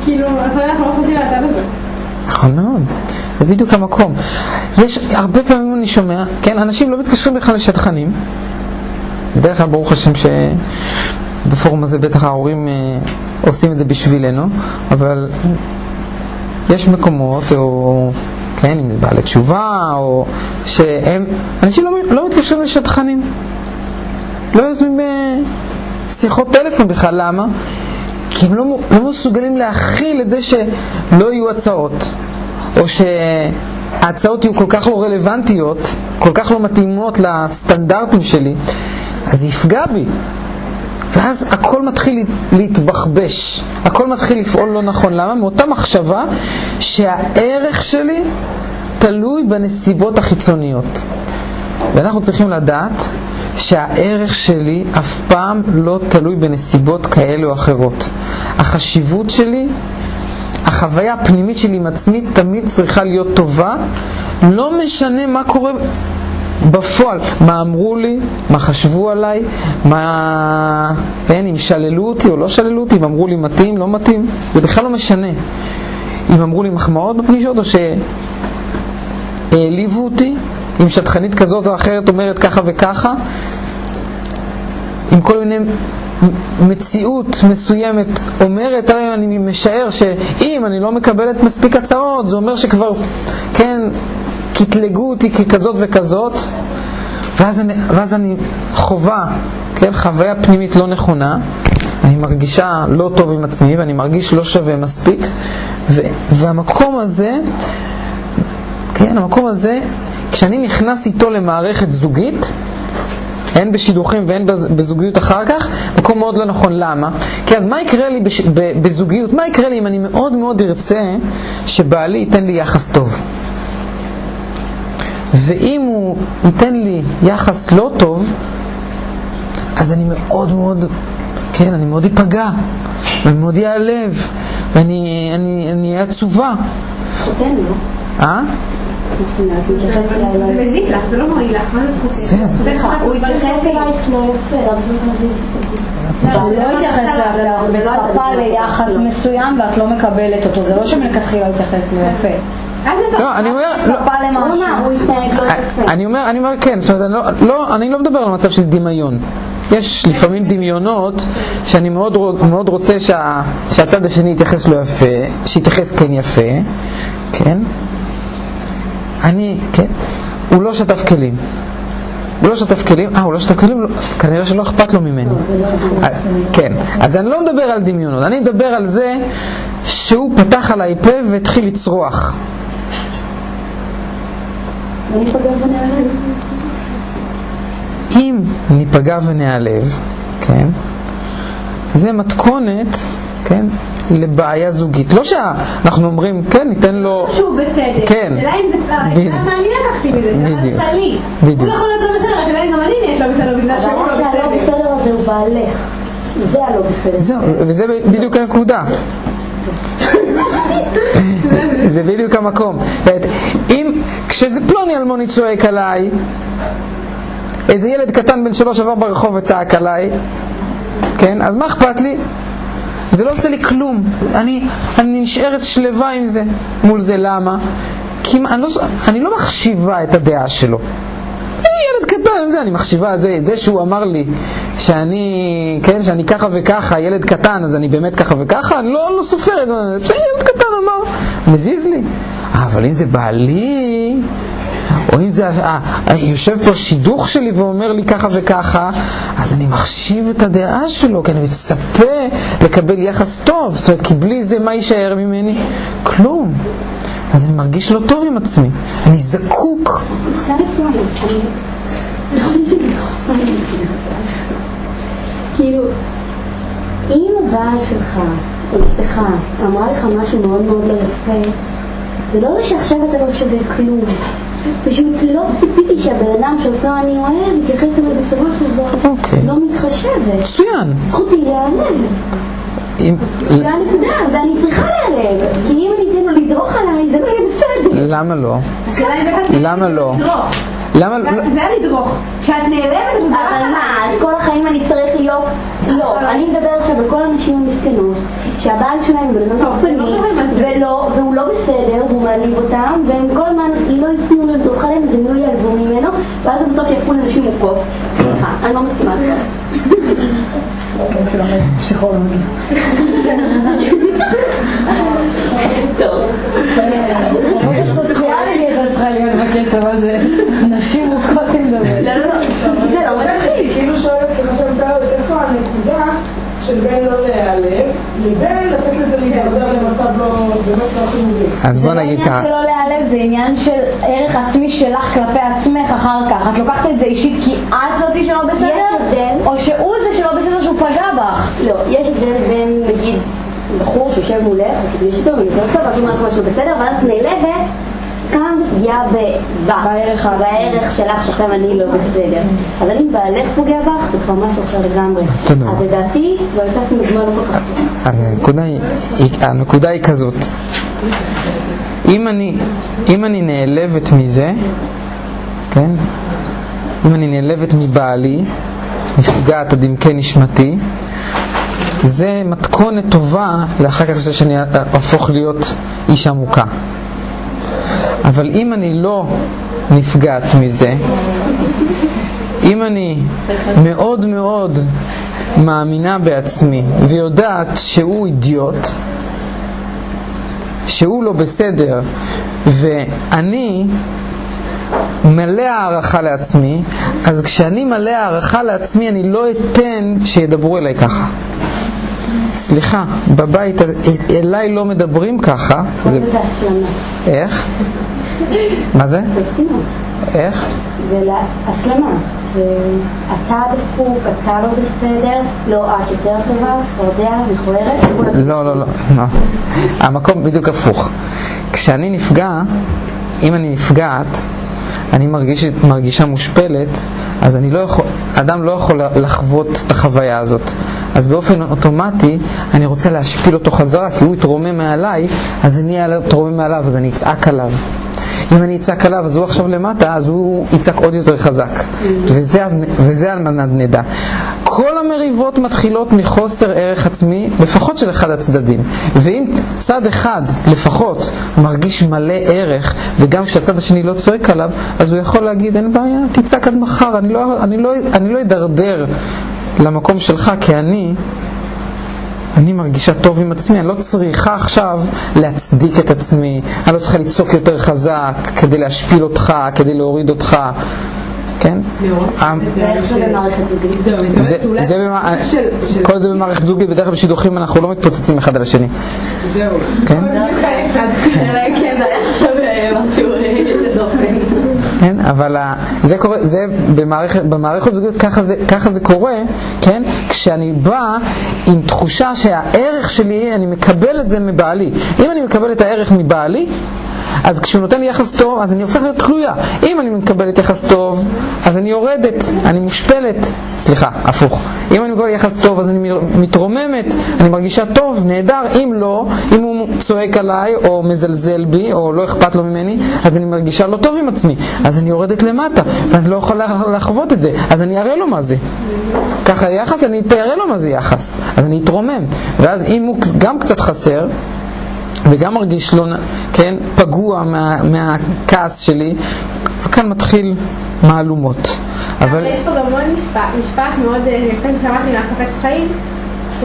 כאילו, לפעמים אנחנו לא חושבים על הצד הזה. נכון מאוד, זה בדיוק המקום. יש, הרבה פעמים אני שומע, כן, אנשים לא מתקשרים בכלל לשטחנים. בדרך כלל ברוך השם שבפורום הזה בטח ההורים אה, עושים את זה בשבילנו, אבל יש מקומות, או כן, אם זה בעלי תשובה, או שהם, אנשים לא, לא מתקשרים לשטחנים. לא יוזמים אה, שיחות טלפון בכלל, למה? כי הם לא, לא מסוגלים להכיל את זה שלא יהיו הצעות, או שההצעות יהיו כל כך לא רלוונטיות, כל כך לא מתאימות לסטנדרטים שלי, אז זה יפגע בי. ואז הכל מתחיל להתבחבש, הכל מתחיל לפעול לא נכון. למה? מאותה מחשבה שהערך שלי תלוי בנסיבות החיצוניות. ואנחנו צריכים לדעת שהערך שלי אף פעם לא תלוי בנסיבות כאלה או אחרות. החשיבות שלי, החוויה הפנימית שלי עם עצמי תמיד צריכה להיות טובה, לא משנה מה קורה בפועל, מה אמרו לי, מה חשבו עליי, מה... כן, אם שללו אותי או לא שללו אותי, אם אמרו לי מתאים, לא מתאים, זה בכלל לא משנה. אם אמרו לי מחמאות בפגישות או שהעליבו אותי, אם שטחנית כזאת או אחרת אומרת ככה וככה, עם כל מיני מציאות מסוימת אומרת עליהם, אני משער שאם אני לא מקבלת מספיק הצעות, זה אומר שכבר, כן, קטלגו אותי ככזאת וכזאת, ואז אני, ואז אני חווה, כן, חוויה פנימית לא נכונה, אני מרגישה לא טוב עם עצמי ואני מרגיש לא שווה מספיק, ו, והמקום הזה, כן, המקום הזה, כשאני נכנס איתו למערכת זוגית, הן בשידוכים והן בזוגיות אחר כך, מקום מאוד לא נכון. למה? כי אז מה יקרה לי בש... בזוגיות? מה יקרה לי אם אני מאוד מאוד ארצה שבעלי ייתן לי יחס טוב? ואם הוא ייתן לי יחס לא טוב, אז אני מאוד מאוד, כן, אני מאוד אפגע, ואני מאוד אעלב, ואני אהיה עצובה. זכותנו? אה? זה מזיק לך, זה לא מועיל לך, מה זה זכותך? סליחה, הוא התייחס אלייך לא יפה? הוא לא התייחס לאפליה, הוא מצפה ליחס מסוים ואת לא מקבלת אותו, זה לא שמלכתחילה התייחס לא יפה. לא, אני אומר, לא. הוא התנהג לא. אני אומר, אני אומר כן, זאת אומרת, אני לא, לא, אני לא מדבר על מצב של דמיון. יש לפעמים דמיונות שאני מאוד, רוצ- מאוד רוצה שה, שהצד השני יתייחס לא יפה, שיתייחס כן יפה, כן? אני, כן? הוא לא שטף כלים. הוא לא שטף כלים, אה, הוא לא שטף כלים? לא, כנראה שלא אכפת לו ממני. אה, כן, אז אני לא מדבר על דמיונות, אני מדבר על זה שהוא פתח עליי פה והתחיל לצרוח. אם ניפגע ונעלב, כן, זה מתכונת, כן, לבעיה זוגית. לא שאנחנו אומרים, כן, ניתן לו... שהוא בסדר. כן. השאלה אם זה... בדיוק. מה אני לקחתי מזה? זה בדיוק. בדיוק. הוא יכול להיות לא בסדר, השאלה אם גם אני נהיית לא בסדר בגלל שהוא הבעיה לא שהלא בסדר. בסדר הזה הוא בעלך. זה הלא בסדר. זהו, וזה בדיוק הנקודה. זה בדיוק המקום. זאת אומרת, אם, כשזה פלוני אלמוני צועק עליי, איזה ילד קטן בן שלוש עבר ברחוב וצעק עליי, כן, אז מה אכפת לי? זה לא עושה לי כלום. אני, אני נשארת שלווה עם זה, מול זה. למה? כי אני לא, אני לא מחשיבה את הדעה שלו. אני ילד קטן, זה, אני מחשיבה זה, זה שהוא אמר לי שאני, כן, שאני ככה וככה, ילד קטן, אז אני באמת ככה וככה, אני לא, לא סופרת, ילד קטן אמר, מזיז לי. אה, אבל אם זה בעלי, או אם זה, יושב פה שידוך שלי ואומר לי ככה וככה, אז אני מחשיב את הדעה שלו, כי אני מצפה לקבל יחס טוב, זאת אומרת, כי בלי זה מה יישאר ממני? כלום. אז אני מרגיש לא טוב עם עצמי, אני זקוק. כאילו, אם הבעל שלך או אשתך אמרה לך משהו מאוד מאוד לא יפה, זה לא שעכשיו אתה לא שווה כלום. פשוט לא ציפיתי שהבן אדם שאותו אני אוהב יתייחס אליי בצורה כזאת, אוקיי. לא מתחשבת. מצוין. זכותי להיעלב. אם- זה הנקודה, ואני צריכה להיעלב. כי אם אני אתן לו לדרוך עליי, זה לא. למה לא? השאלה את למה לא? למה לא? זה לדרוך. כשאת נעלבת זה דרך אבל מה, אז כל החיים אני צריך להיות... לא, אני מדברת עכשיו על כל הנשים המסכנות, שהבעל שלהם בן אדם לא זה. ולא, והוא לא בסדר, והוא מעליב אותם, והם כל הזמן לא ייתנו לו לדרוך עליהם, אז הם לא ייעלבו ממנו, ואז הם בסוף יהפכו לנשים מוכות. סליחה, אני לא מסכימה *laughs* לזה. *laughs* נשים מוכות עם. לא, לא, לא, זה לא מצחיק. אני כאילו שואלת, סליחה שאני מתארת, איפה הנקודה של בין לא להיעלב, לבין לתת לזה להידרדר למצב לא, באמת לא חיובי. אז בוא זה לא נגיד עניין ככה. של לא להיעלב, זה עניין של ערך עצמי שלך כלפי עצמך אחר כך. את לוקחת את זה אישית כי את זאתי שלא בסדר? הבדל. או שהוא זה שלא בסדר שהוא פגע בך? לא, יש הבדל בין, נגיד, בחור שיושב מולך, ותפגש איתו, ואני יותר טוב, ואז הוא אומר לך משהו בסדר, ואז את נעלבת, כאן זה פגיעה ב- בך, בערך שלך, שעכשיו אני לא בסדר. אבל אם בעלך פוגע בך, זה כבר משהו אחר לגמרי. אז לדעתי, זו הייתה דוגמה לא כל כך טובה. היא- הנקודה היא כזאת, אם אני, אם אני נעלבת מזה, כן, אם אני נעלבת מבעלי, נפגעת עד עמקי נשמתי, זה מתכונת טובה לאחר כך שאני אהפוך להיות אישה מוכה. אבל אם אני לא נפגעת מזה, אם אני מאוד מאוד מאמינה בעצמי ויודעת שהוא אידיוט, שהוא לא בסדר, ואני מלא הערכה לעצמי, אז כשאני מלא הערכה לעצמי אני לא אתן שידברו אליי ככה. סליחה, בבית אליי לא מדברים ככה. זה- הסלמה. איך? מה זה? ברצינות. איך? זה הסלמה. זה אתה דפוק, אתה לא בסדר, לא את יותר טובה, צפרדע, מכוערת, לא, לא, לא, לא. המקום בדיוק הפוך. כשאני נפגע, אם אני נפגעת, אני מרגיש, מרגישה מושפלת, אז אני לא יכול, אדם לא יכול לחוות את החוויה הזאת. אז באופן אוטומטי אני רוצה להשפיל אותו חזרה, כי הוא יתרומם מעליי, אז אני אתרומם מעליו, אז אני אצעק עליו. אם אני אצעק עליו, אז הוא עכשיו למטה, אז הוא יצעק עוד יותר חזק. וזה, על מנת נדע. כל המריבות מתחילות מחוסר ערך עצמי, לפחות של אחד הצדדים. ואם צד אחד לפחות מרגיש מלא ערך, וגם כשהצד השני לא צועק עליו, אז הוא יכול להגיד, אין בעיה, תצעק עד מחר, אני לא, אני לא, אני לא אדרדר למקום שלך, כי אני... אני מרגישה טוב עם עצמי, אני לא צריכה עכשיו להצדיק את עצמי, אני לא צריכה לצעוק יותר חזק כדי להשפיל אותך, כדי להוריד אותך, כן? ואיך זה זה, זה של- כל זה במערכת זוגית, בדרך כלל בשידוכים אנחנו לא מתפוצצים אחד על השני, זהו. כן? כן, זה היה עכשיו משהו יוצא דופן. כן? אבל ה... זה קורה, זה במערכת, במערכת זוגיות ככה זה, ככה זה קורה, כן? כשאני בא עם תחושה שהערך שלי, אני מקבל את זה מבעלי. אם אני מקבל את הערך מבעלי, אז כשהוא נותן לי יחס טוב, אז אני הופך להיות תלויה. אם אני מקבלת יחס טוב, אז אני יורדת, אני מושפלת. סליחה, הפוך. אם אני מקבל יחס טוב, אז אני מתרוממת, אני מרגישה טוב, נהדר. אם לא, אם הוא צועק עליי, או מזלזל בי, או לא אכפת לו ממני, אז אני מרגישה לא טוב עם עצמי. אז אני יורדת למטה, ואני לא יכולה לחוות את זה. אז אני אראה לו מה זה. ככה יחס, אני אראה לו מה זה יחס. אז אני אתרומם. ואז אם הוא גם קצת חסר, וגם מרגיש לא, כן, פגוע מה, מהכעס שלי, וכאן מתחיל מהלומות. אבל יש פה גם עוד משפט, משפט מאוד אה, יפה ששמעתי מהחפץ חיים, ש...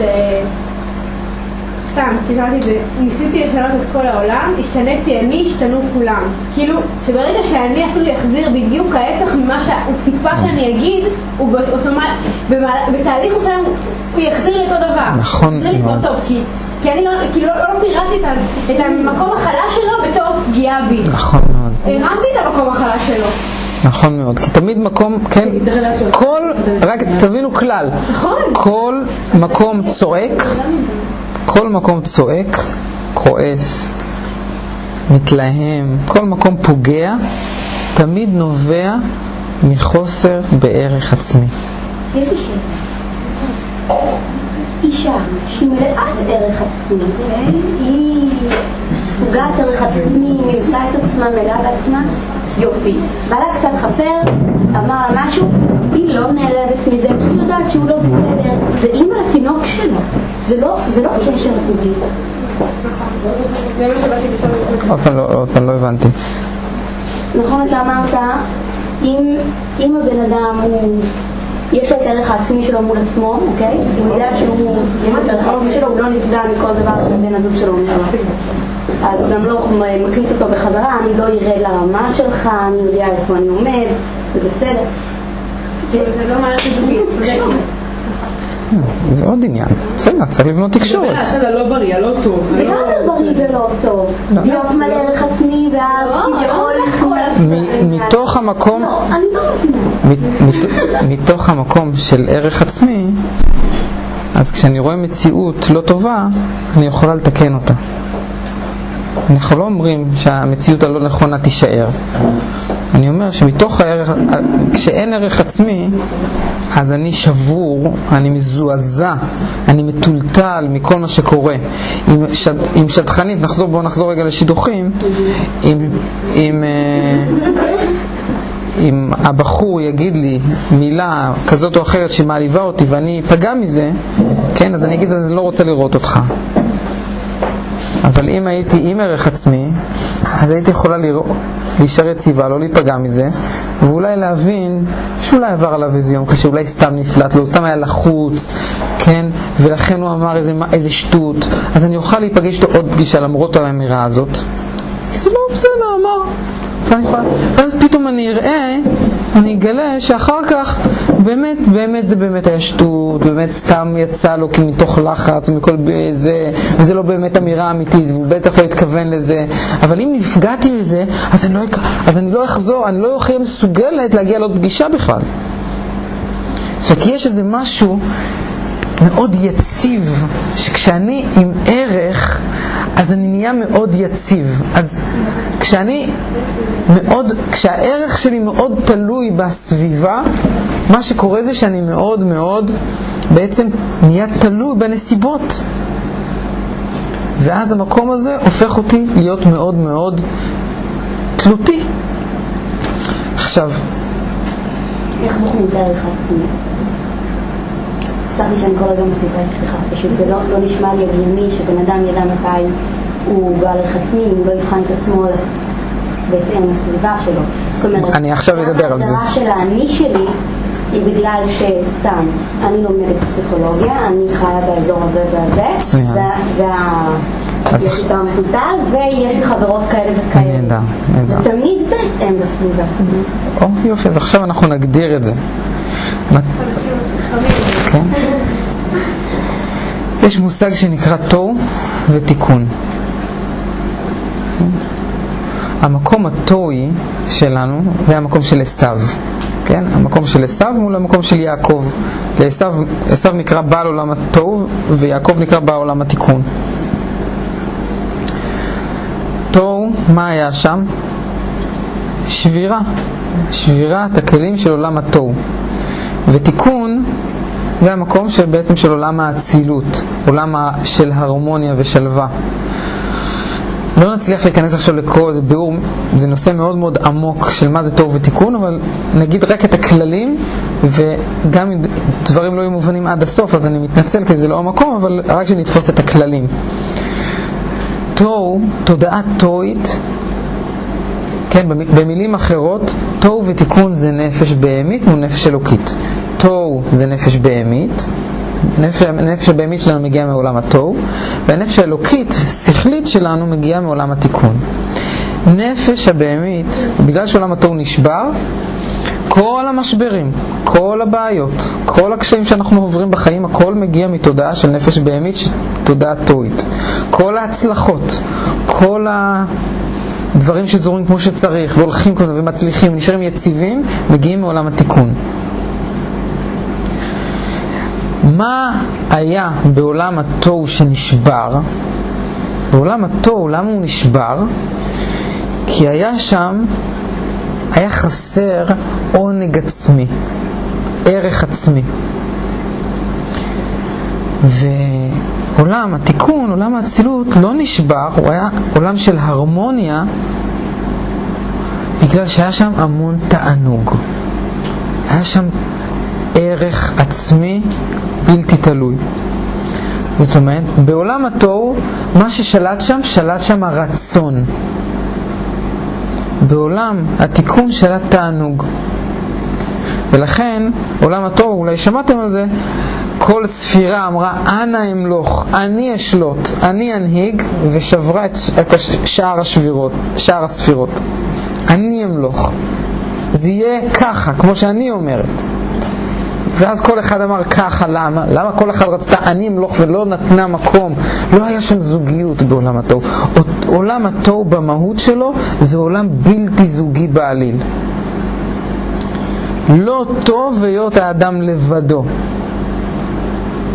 סתם, כי שמעתי את זה, ניסיתי לשנות את כל העולם, השתניתי אני, השתנו כולם. כאילו, שברגע שאני אפילו יחזיר בדיוק ההפך ממה שהוא ציפה שאני אגיד, הוא באוטומט... בתהליך מסוים הוא יחזיר לי אותו דבר. נכון יחזיר לי. אותו טוב, כי, כי אני לא, כאילו, לא, לא פירטתי את, המקום החלש שלו בתור פגיעה בי. נכון מאוד. הרמתי את המקום החלש שלו. נכון מאוד, כי תמיד מקום, כן, כל, רק תבינו כלל, כל מקום צועק, כל מקום צועק, כועס, מתלהם, כל מקום פוגע, תמיד נובע מחוסר בערך עצמי. יש לי שאלה. אישה שהיא מלאת ערך עצמי, אוקיי? היא ספוגת ערך עצמי, מימשה את עצמה, מלאה בעצמה, יופי. בעלה קצת חסר, אמר לה משהו, היא לא נעלבת מזה, כי היא יודעת שהוא לא בסדר. זה אימא לתינוק שלו, זה לא, זה לא קשר זוגי. עוד פעם לא, פעם לא הבנתי. נכון אתה אמרת, אם הבן אדם הוא, יש לו את הערך העצמי שלו מול עצמו, אוקיי? הוא יודע שהוא, יש לו את הערך העצמי שלו, הוא לא נפגע מכל דבר שבן הזוג שלו אומר לו. אז הוא גם לא מקליט אותו בחזרה, אני לא ארד לרמה שלך, אני יודע איפה אני עומד, זה בסדר. זה, לא מערכת זוגית, צודקת. *laughs* זה עוד עניין. בסדר, צריך לבנות תקשורת. זה הלא בריא, הלא טוב. זה גם לא בריא ולא טוב. להיות מלא ערך עצמי ואז כביכול... מ- מתוך המקום, לא, אני לא מבינה. מתוך המקום של ערך עצמי, אז כשאני רואה מציאות לא טובה, אני יכולה לתקן אותה. אנחנו לא אומרים שהמציאות הלא נכונה תישאר. אני אומר שמתוך הערך, כשאין ערך עצמי, אז אני שבור, אני מזועזע, אני מטולטל מכל מה שקורה. עם, שד, עם שדכנית, נחזור, בואו נחזור רגע לשידוכים, אם, אם, אה, אם הבחור יגיד לי מילה כזאת או אחרת שמעליבה אותי ואני אפגע מזה, כן, אז אני אגיד, אז אני לא רוצה לראות אותך. אבל אם הייתי עם ערך עצמי, אז הייתי יכולה לראות, להישאר יציבה, לא להיפגע מזה, ואולי להבין שאולי עבר עליו איזה יום קשה, אולי סתם נפלט לו, סתם היה לחוץ, כן, ולכן הוא אמר איזה, איזה שטות, אז אני אוכל להיפגש איתו עוד פגישה למרות האמירה הזאת. כי זה לא בסדר, אמר. ואני יכולה- ואז פתאום אני אראה, אני אגלה שאחר כך באמת, באמת זה באמת היה שטות, באמת סתם יצא לו מתוך לחץ ומכל זה, וזה לא באמת אמירה אמיתית, והוא בטח לא התכוון לזה, אבל אם נפגעתי מזה, אז אני לא, אז אני לא אחזור, אני לא אהיה מסוגלת להגיע לעוד פגישה בכלל. זאת אומרת, יש איזה משהו מאוד יציב, שכשאני עם ערך, אז אני נהיה מאוד יציב. אז כשאני מאוד, כשהערך שלי מאוד תלוי בסביבה, מה שקורה זה שאני מאוד מאוד בעצם נהיה תלוי בנסיבות. ואז המקום הזה הופך אותי להיות מאוד מאוד תלותי. עכשיו, איך בוחנים את הערך סלח לי שאני כל רגע מוסיפה את שיחה, פשוט זה לא, לא נשמע לי הגיוני שבן אדם ידע מתי הוא בעל ערך עצמי, אם הוא לא יבחן את עצמו בהתאם לסביבה שלו. זאת אומרת, אני עכשיו אדבר על זה. ההגדרה של האני שלי היא בגלל שסתם, אני לומדת פסיכולוגיה, אני חיה באזור הזה והזה, מצוין. יש לי תואר מטולטל, ויש לי חברות כאלה וכאלה. נהדר, נהדר. ותמיד בהתאם לסביבה. או יופי, אז עכשיו אנחנו נגדיר את זה. כן. יש מושג שנקרא תוהו ותיקון. המקום התוהי שלנו זה המקום של עשיו, כן? המקום של עשיו מול המקום של יעקב. עשיו נקרא בעל עולם התוהו ויעקב נקרא בעל עולם התיקון. תוהו, מה היה שם? שבירה, שבירת הכלים של עולם התוהו. ותיקון זה המקום שבעצם של עולם האצילות, עולם של הרמוניה ושלווה. לא נצליח להיכנס עכשיו לכל זה ביאור, זה נושא מאוד מאוד עמוק של מה זה טוב ותיקון, אבל נגיד רק את הכללים, וגם אם דברים לא יהיו מובנים עד הסוף, אז אני מתנצל כי זה לא המקום, אבל רק שנתפוס את הכללים. תוהו, תודעה תוהית, כן, במ- במילים אחרות, תוהו ותיקון זה נפש בהמית מול נפש אלוקית. תוהו זה נפש בהמית, נפש, הנפש הבהמית שלנו מגיעה מעולם התוהו, והנפש האלוקית, שכלית שלנו, מגיעה מעולם התיקון. נפש הבהמית, בגלל שעולם התוהו נשבר, כל המשברים, כל הבעיות, כל הקשיים שאנחנו עוברים בחיים, הכל מגיע מתודעה של נפש בהמית, תודעה תוהית. כל ההצלחות, כל הדברים שזורים כמו שצריך, והולכים כמו ומצליחים, ונשארים יציבים, מגיעים מעולם התיקון. מה היה בעולם התוהו שנשבר? בעולם התוהו, למה הוא נשבר? כי היה שם היה חסר עונג עצמי, ערך עצמי. ועולם התיקון, עולם האצילות, לא נשבר, הוא היה עולם של הרמוניה, בגלל שהיה שם המון תענוג. היה שם ערך עצמי בלתי תלוי. זאת אומרת, בעולם התוהו, מה ששלט שם, שלט שם הרצון. בעולם התיקון שלט תענוג. ולכן, עולם התוהו, אולי שמעתם על זה, כל ספירה אמרה, אנא אמלוך, אני אשלוט, אני אנהיג, ושברה את, את שאר, השבירות, שאר הספירות. אני אמלוך. זה יהיה ככה, כמו שאני אומרת. ואז כל אחד אמר ככה, למה? למה כל אחד רצתה אני אמלוך ולא נתנה מקום? לא היה שם זוגיות בעולם התוהו. עולם התוהו במהות שלו זה עולם בלתי זוגי בעליל. לא טוב היות האדם לבדו.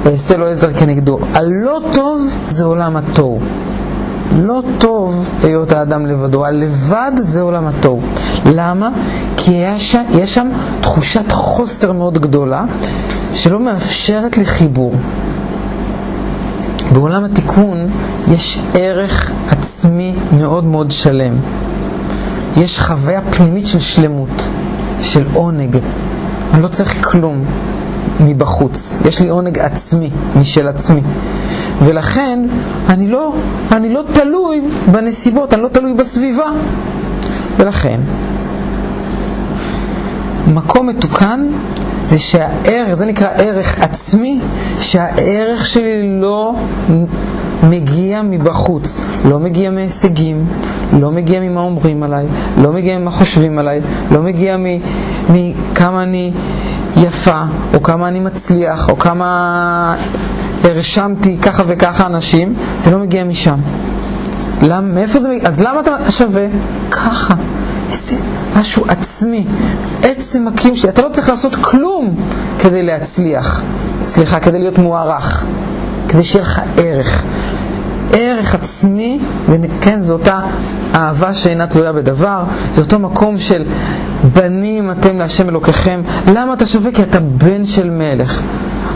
ויעשה לו עזר כנגדו. הלא טוב זה עולם התוהו. לא טוב היות האדם לבדו, הלבד זה עולם התוהו. למה? כי יש, יש שם תחושת חוסר מאוד גדולה שלא מאפשרת לחיבור. בעולם התיקון יש ערך עצמי מאוד מאוד שלם. יש חוויה פנימית של שלמות, של עונג. אני לא צריך כלום מבחוץ. יש לי עונג עצמי, משל עצמי. ולכן אני לא, אני לא תלוי בנסיבות, אני לא תלוי בסביבה. ולכן, מקום מתוקן זה שהערך, זה נקרא ערך עצמי, שהערך שלי לא מגיע מבחוץ, לא מגיע מהישגים, לא מגיע ממה אומרים עליי, לא מגיע ממה חושבים עליי, לא מגיע מכמה אני יפה, או כמה אני מצליח, או כמה הרשמתי ככה וככה אנשים, זה לא מגיע משם. למ, מאיפה זה מגיע? אז למה אתה שווה? ככה. איזה משהו עצמי, עצם הקיום שלי. אתה לא צריך לעשות כלום כדי להצליח. סליחה, כדי להיות מוערך. כדי שיהיה לך ערך. ערך עצמי, זה, כן, זו אותה אהבה שאינה תלויה בדבר, זה אותו מקום של בנים אתם להשם אלוקיכם. למה אתה שווה? כי אתה בן של מלך.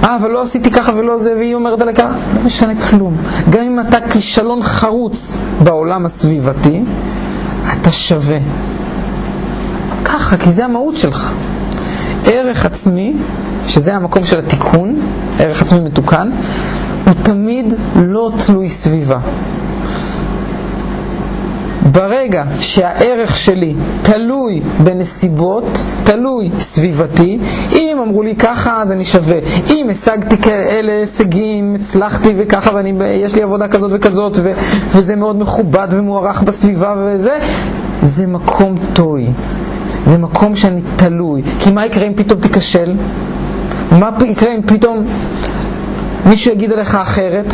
אה, אבל לא עשיתי ככה ולא זה, והיא אומרת עליה ככה, לא משנה כלום. גם אם אתה כישלון חרוץ בעולם הסביבתי, אתה שווה. ככה, כי זה המהות שלך. ערך עצמי, שזה המקום של התיקון, ערך עצמי מתוקן, הוא תמיד לא תלוי סביבה. ברגע שהערך שלי תלוי בנסיבות, תלוי סביבתי, אם אמרו לי ככה אז אני שווה, אם השגתי כאלה הישגים, הצלחתי וככה ויש לי עבודה כזאת וכזאת ו- וזה מאוד מכובד ומוערך בסביבה וזה, זה מקום טוי, זה מקום שאני תלוי, כי מה יקרה אם פתאום תיכשל? מה יקרה אם פתאום מישהו יגיד עליך אחרת?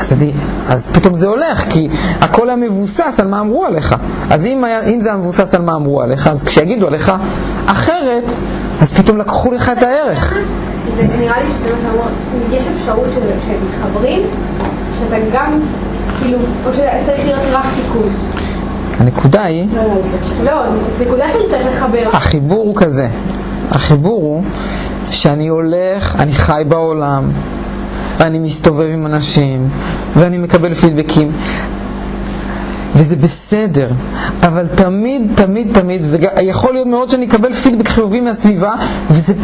אז, אני, אז פתאום זה הולך, כי הכל היה מבוסס על מה אמרו עליך. אז אם, היה, אם זה היה מבוסס על מה אמרו עליך, אז כשיגידו עליך אחרת, אז פתאום לקחו לך את הערך. זה נראה לי שזה מה שאמרו, יש אפשרות שמתחברים, שאתה גם, כאילו, או שצריך להיות רק תיקון. הנקודה היא... לא, נקודה שאני צריך לחבר. החיבור הוא כזה, החיבור הוא שאני הולך, אני חי בעולם, ואני מסתובב עם אנשים, ואני מקבל פידבקים. וזה בסדר, אבל תמיד, תמיד, תמיד, זה יכול להיות מאוד שאני אקבל פידבק חיובי מהסביבה, וזה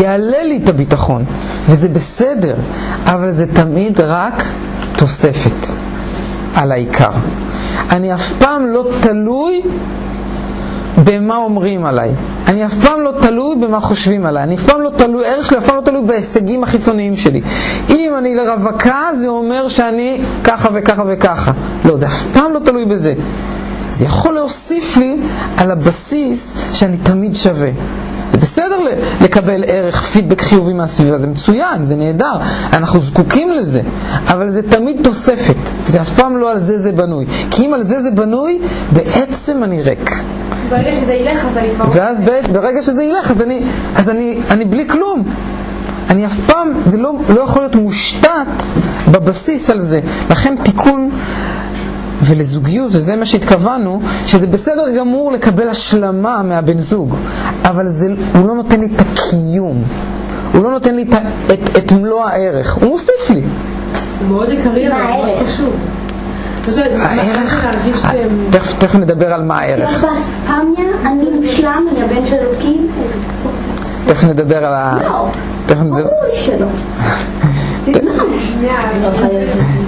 יעלה לי את הביטחון, וזה בסדר, אבל זה תמיד רק תוספת על העיקר. אני אף פעם לא תלוי במה אומרים עליי. אני אף פעם לא תלוי במה חושבים עליי. אני אף פעם לא תלוי, הערך שלי אף פעם לא תלוי בהישגים החיצוניים שלי. אם אני לרווקה, זה אומר שאני ככה וככה וככה. לא, זה אף פעם לא תלוי בזה. זה יכול להוסיף לי על הבסיס שאני תמיד שווה. זה בסדר לקבל ערך, פידבק חיובי מהסביבה, זה מצוין, זה נהדר, אנחנו זקוקים לזה, אבל זה תמיד תוספת, זה אף פעם לא על זה זה בנוי. כי אם על זה זה בנוי, בעצם אני ריק. ברגע שזה ילך, אז אני כבר... ואז ברגע שזה ילך, אז אני, אז אני, אני בלי כלום. אני אף פעם, זה לא, לא יכול להיות מושתת בבסיס על זה. לכן תיקון ולזוגיות, וזה מה שהתכוונו, שזה בסדר גמור לקבל השלמה מהבן זוג, אבל זה, הוא לא נותן לי את הקיום, הוא לא נותן לי את, את, את מלוא הערך, הוא מוסיף לי. הוא מאוד עיקרי, אבל הוא מאוד? חשוב. הערך, אה. תכף, נדבר על מה הערך. תכף נדבר על ה... לא, תכף נדבר... ברור לי שלא. *laughs* תדמע.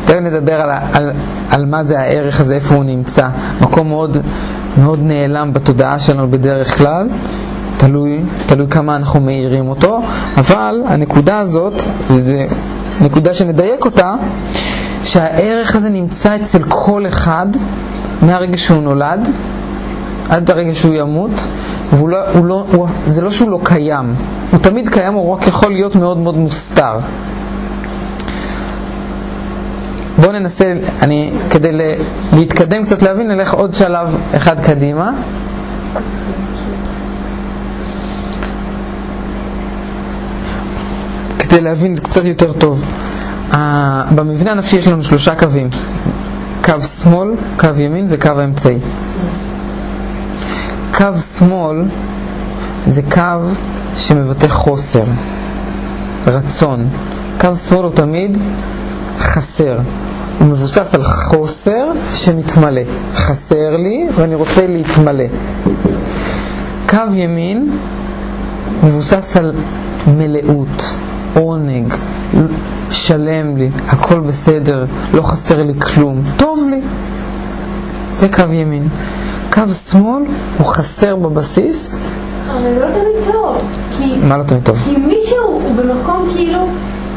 תכף נדבר על, ה- על, על מה זה הערך הזה, איפה הוא נמצא. מקום מאוד, מאוד נעלם בתודעה שלנו בדרך כלל, תלוי, תלוי כמה אנחנו מאירים אותו, אבל הנקודה הזאת, וזו נקודה שנדייק אותה, שהערך הזה נמצא אצל כל אחד מהרגע שהוא נולד עד הרגע שהוא ימות, והוא לא, הוא לא, הוא, זה לא שהוא לא קיים, הוא תמיד קיים, הוא רק יכול להיות מאוד מאוד מוסתר. בואו ננסה, אני, כדי להתקדם קצת להבין, נלך עוד שלב אחד קדימה. כדי להבין זה קצת יותר טוב. במבנה הנפשי יש לנו שלושה קווים, קו שמאל, קו ימין וקו האמצעי. קו שמאל זה קו שמבטא חוסר, רצון. קו שמאל הוא תמיד חסר. הוא מבוסס על חוסר שמתמלא. חסר לי ואני רוצה להתמלא. קו ימין מבוסס על מלאות, עונג, שלם לי, הכל בסדר, לא חסר לי כלום, טוב לי. זה קו ימין. קו שמאל הוא חסר בבסיס, אבל לא תמיד טוב. כי מה לא תמיד טוב? כי מישהו הוא במקום כאילו,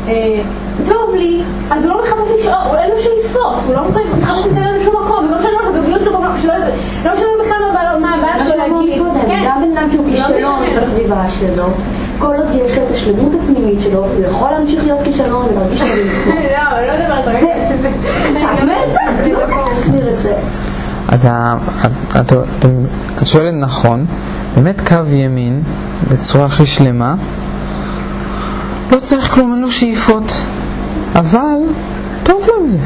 אה, טוב לי, אז הוא לא מחפש לשאול, הוא אין לו שאיפות, הוא לא מחפש להתקדם לשום מקום, לא משנה לו זוגיות שלו, לא משנה בכלל מה מה שלו להגיד. כן. גם בן אדם שהוא לא כישלון. בסביבה שלו, כל עוד יש לו את השלמות הפנימית שלו, הוא יכול להמשיך להיות כישלון ולהרגיש שהוא בניצחון. לא, לא מדברת על זה. קצת מתק, לא להסביר את זה. אז את שואלת נכון, באמת קו ימין, בצורה הכי שלמה, לא צריך כלום, אין לו שאיפות, אבל טוב לו עם זה.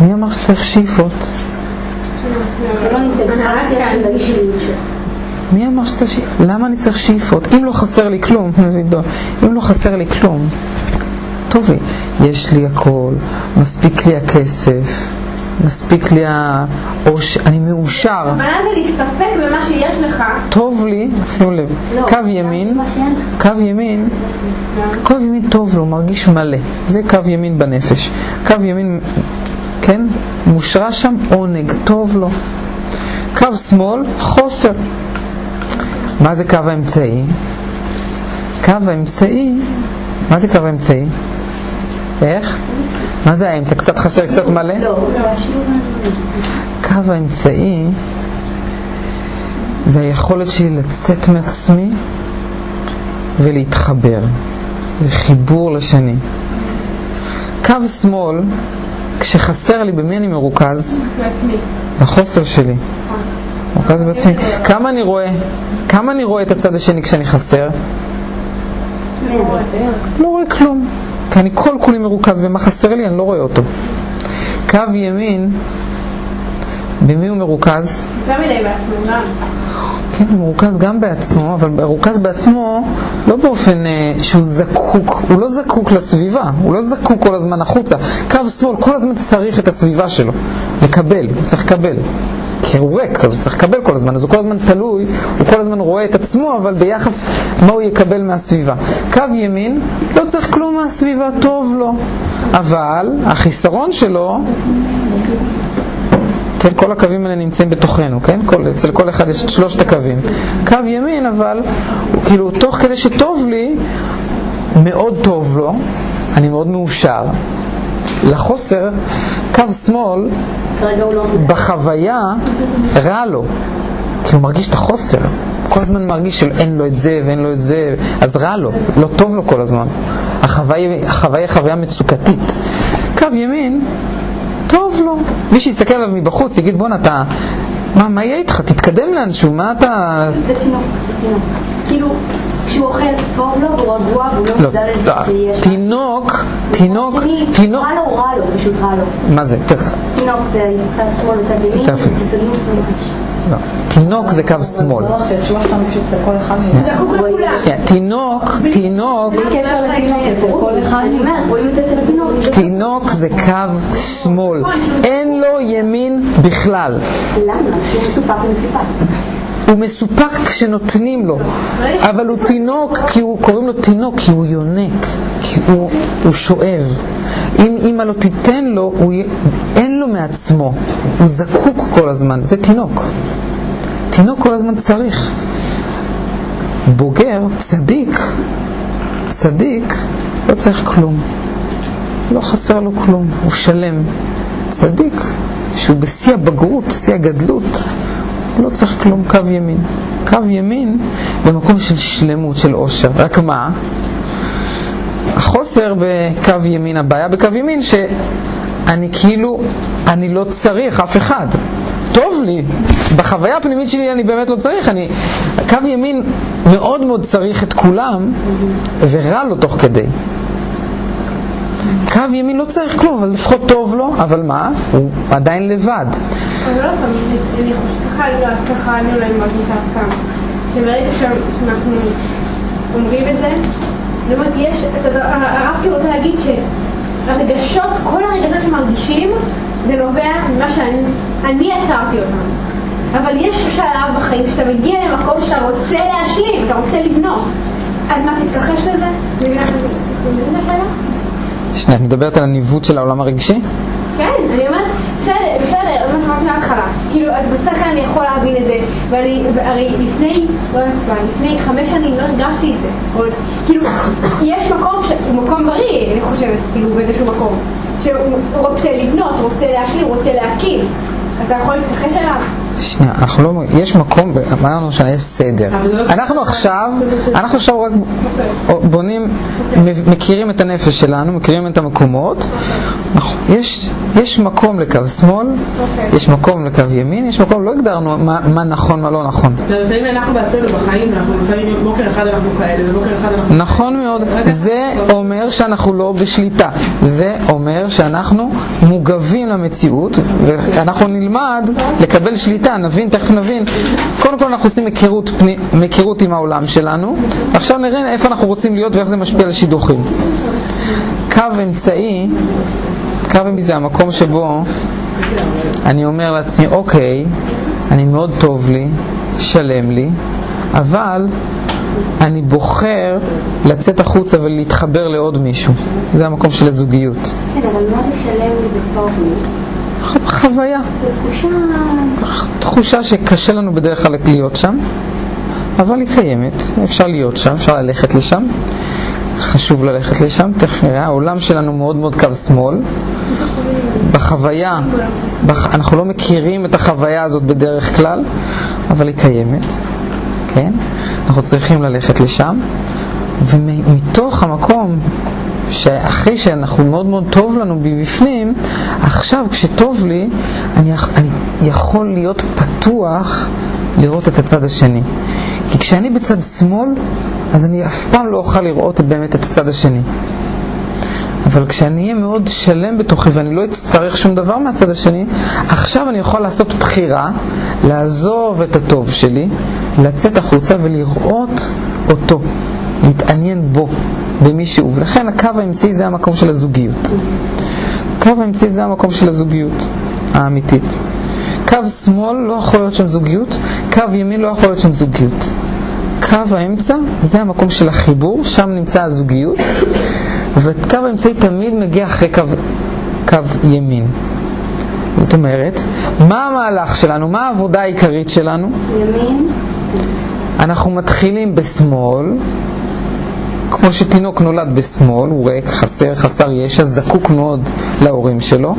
מי אמר שצריך שאיפות? מי אמר שצריך שאיפות? למה אני צריך שאיפות? אם לא חסר לי כלום, *laughs* אם לא חסר לי כלום, טוב לי. יש לי הכל, מספיק לי הכסף, מספיק לי העושר, אני מאושר. הכוונה זה להסתפק במה שיש לך. טוב לי, שימו לב, לא, קו ימין. קו ימין, קו ימין טוב לו, מרגיש מלא, זה קו ימין בנפש. קו ימין, כן, מושרש שם עונג, טוב לו. קו שמאל, חוסר. מה זה קו האמצעי? קו האמצעי, מה זה קו האמצעי? איך? מה זה האמצע? קצת חסר, קצת מלא? לא, זה השיעור קו האמצעי זה היכולת שלי לצאת מעצמי ולהתחבר. זה חיבור לשני. קו שמאל, כשחסר לי, במי אני מרוכז? בחוסר שלי. מרוכז בעצמי. כמה אני רואה? כמה אני רואה את הצד השני כשאני חסר? לא רואה כלום. כי אני כל כולי מרוכז במה חסר לי, אני לא רואה אותו. קו ימין, במי הוא מרוכז? כן, הוא מרוכז גם בעצמו, אבל מרוכז בעצמו לא באופן אה, שהוא זקוק, הוא לא זקוק לסביבה, הוא לא זקוק כל הזמן החוצה. קו שמאל כל הזמן צריך את הסביבה שלו, לקבל, הוא צריך לקבל. כי הוא ריק, אז הוא צריך לקבל כל הזמן, אז הוא כל הזמן תלוי, הוא כל הזמן רואה את עצמו, אבל ביחס מה הוא יקבל מהסביבה. קו ימין, לא צריך כלום מהסביבה, טוב לו. אבל החיסרון שלו כן, כל הקווים האלה נמצאים בתוכנו, כן? כל, אצל כל אחד יש את שלושת הקווים. קו ימין, אבל, הוא כאילו, תוך כדי שטוב לי, מאוד טוב לו, אני מאוד מאושר. לחוסר, קו שמאל, הוא לא. בחוויה, רע לו. כי הוא מרגיש את החוסר. כל הזמן מרגיש שאין לו את זה ואין לו את זה, אז רע לו, לא טוב לו כל הזמן. החוויה, היא חוויה מצוקתית. קו ימין, טוב לו. מי שיסתכל עליו מבחוץ יגיד בואנה אתה, מה, מה יהיה איתך? תתקדם לאנשהו, מה אתה... זה תינוק, זה תינוק. כאילו, כשהוא אוכל טוב לו והוא רגוע והוא לא מודע לזה שיש... תינוק, תינוק, תינוק, רע לו, רע לו, פשוט רע לו. מה זה? תינוק זה צד שמאל וצד ימין. זה. לא. תינוק זה קו שמאל. לא, תינוק, תינוק. תינוק זה קו שמאל. אין לו ימין בכלל. למה? הוא מסופק כשנותנים לו, אבל הוא תינוק, כי הוא, קוראים לו תינוק כי הוא יונק, כי הוא, הוא שואב. אם אימא לא תיתן לו, הוא, אין לו מעצמו, הוא זקוק כל הזמן, זה תינוק. תינוק כל הזמן צריך. בוגר, צדיק, צדיק, לא צריך כלום. לא חסר לו כלום, הוא שלם. צדיק, שהוא בשיא הבגרות, שיא הגדלות, לא צריך כלום, קו ימין. קו ימין זה מקום של שלמות, של עושר. רק מה? החוסר בקו ימין, הבעיה בקו ימין שאני כאילו, אני לא צריך אף אחד. טוב לי, בחוויה הפנימית שלי אני באמת לא צריך, אני, קו ימין מאוד מאוד צריך את כולם ורע לו תוך כדי. קו ימין לא צריך כלום, אבל לפחות טוב לו, אבל מה? הוא עדיין לבד. אבל לא פעם, אני ככה, ככה אני אולי מרגישה אף פעם. שברגע שאנחנו אומרים את זה, אני אומרת, יש, הרב רוצה להגיד שהרגשות, כל הרגשות שמרגישים, זה נובע ממה שאני אני יצרתי אותם. אבל יש שלב בחיים שאתה מגיע למקום שאתה רוצה להשלים, אתה רוצה לבנות. אז מה, תתכחש לזה? מבינה את השאלה? שנייה, את מדברת על הניווט של העולם הרגשי? כן, אני אומרת, בסדר, בסדר, מההתחלה. כאילו, אז בשכל אני יכול להבין את זה, ואני, הרי לפני, לא יודעת מה, לפני חמש שנים לא הרגשתי את זה. או, כאילו, יש מקום שהוא מקום בריא, אני חושבת, כאילו, באיזשהו מקום. שהוא רוצה לבנות, רוצה להשלים, רוצה להקים. אז אתה יכול להתכחש אליו. שנייה, אנחנו לא, יש מקום, אמרנו שיש סדר. לא- אנחנו עכשיו, אנחנו עכשיו רק בונים, מכירים את הנפש שלנו, מכירים את המקומות. יש, יש מקום לקו שמאל, יש מקום לקו ימין, יש מקום, לא הגדרנו מה, מה נכון, מה לא נכון. לפעמים אנחנו בעצמנו בחיים, אנחנו לפעמים בוקר אחד אנחנו כאלה, ובוקר אחד אנחנו... נכון מאוד, זה אומר שאנחנו לא בשליטה, זה אומר שאנחנו מוגבים למציאות ואנחנו נלמד לקבל שליטה, נבין, תכף נבין. קודם כל אנחנו עושים היכרות, פני- היכרות עם העולם שלנו, עכשיו נראה איפה אנחנו רוצים להיות ואיך זה משפיע על שידוכים. קו אמצעי, קו אמצעי זה המקום שבו אני אומר לעצמי, אוקיי, אני מאוד טוב לי, שלם לי, אבל אני בוחר לצאת החוצה ולהתחבר לעוד מישהו. זה המקום של הזוגיות. כן, אבל מה זה שלם לי בטוב לי? חוויה, תחושה... תחושה שקשה לנו בדרך כלל להיות שם, אבל היא קיימת, אפשר להיות שם, אפשר ללכת לשם, חשוב ללכת לשם, תכף נראה, העולם שלנו מאוד מאוד קו שמאל, בחוויה, בח... אנחנו לא מכירים את החוויה הזאת בדרך כלל, אבל היא קיימת, כן? אנחנו צריכים ללכת לשם, ומתוך המקום שאחרי שאנחנו מאוד מאוד טוב לנו מבפנים, עכשיו כשטוב לי, אני, אני יכול להיות פתוח לראות את הצד השני. כי כשאני בצד שמאל, אז אני אף פעם לא אוכל לראות באמת את הצד השני. אבל כשאני אהיה מאוד שלם בתוכי ואני לא אצטרך שום דבר מהצד השני, עכשיו אני יכול לעשות בחירה, לעזוב את הטוב שלי, לצאת החוצה ולראות אותו, להתעניין בו, במישהו. ולכן הקו האמצעי זה המקום של הזוגיות. קו האמצעי זה המקום של הזוגיות האמיתית. קו שמאל לא יכול להיות שם זוגיות, קו ימין לא יכול להיות שם זוגיות. קו האמצע זה המקום של החיבור, שם נמצא הזוגיות, וקו האמצעי תמיד מגיע אחרי קו, קו ימין. זאת אומרת, מה המהלך שלנו, מה העבודה העיקרית שלנו? ימין, אנחנו מתחילים בשמאל, כמו שתינוק נולד בשמאל, הוא ריק, חסר, חסר ישע, זקוק מאוד להורים שלו,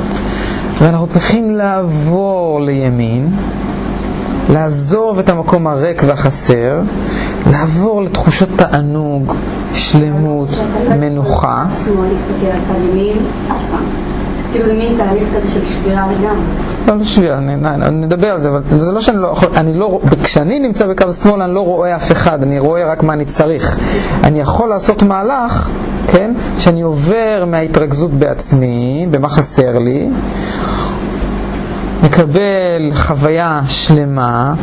ואנחנו צריכים לעבור לימין, לעזוב את המקום הריק והחסר, לעבור לתחושות תענוג, שלמות, מנוחה. כאילו זה מין תהליך כזה של שבירה לגמרי. לא, לא אני- נדבר על זה, אבל זה לא שאני לא יכול, אני לא, כשאני נמצא בקו שמאל אני לא רואה אף אחד, אני רואה רק מה אני צריך. אני יכול לעשות מהלך כן? שאני עובר מההתרכזות בעצמי, במה חסר לי, מקבל חוויה שלמה,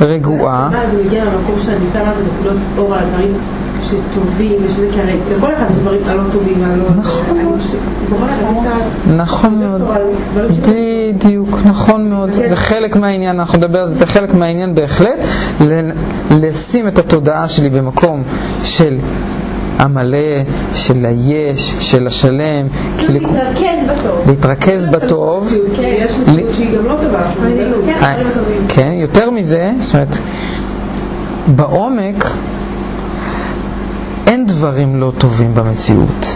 רגועה, ואז הוא הגיע למקום שאני שמה בנקודות אור על הדברים שטובים, ושזה כי הרי לכל אחד יש דברים הלא טובים, הלא... נכון. נכון מאוד, ש- בדיוק, נכון מאוד, זה חלק מהעניין, אנחנו נדבר על זה, זה חלק מהעניין בהחלט, ל- לשים את התודעה שלי במקום של המלא, של היש, של השלם, כי לכ- להתרכז בטוב. להתרכז בטוב, כי יש מציאות שהיא גם לא טובה, מבינים. לוקח אה. כן, יותר מזה, זאת אומרת, בעומק דברים לא טובים במציאות.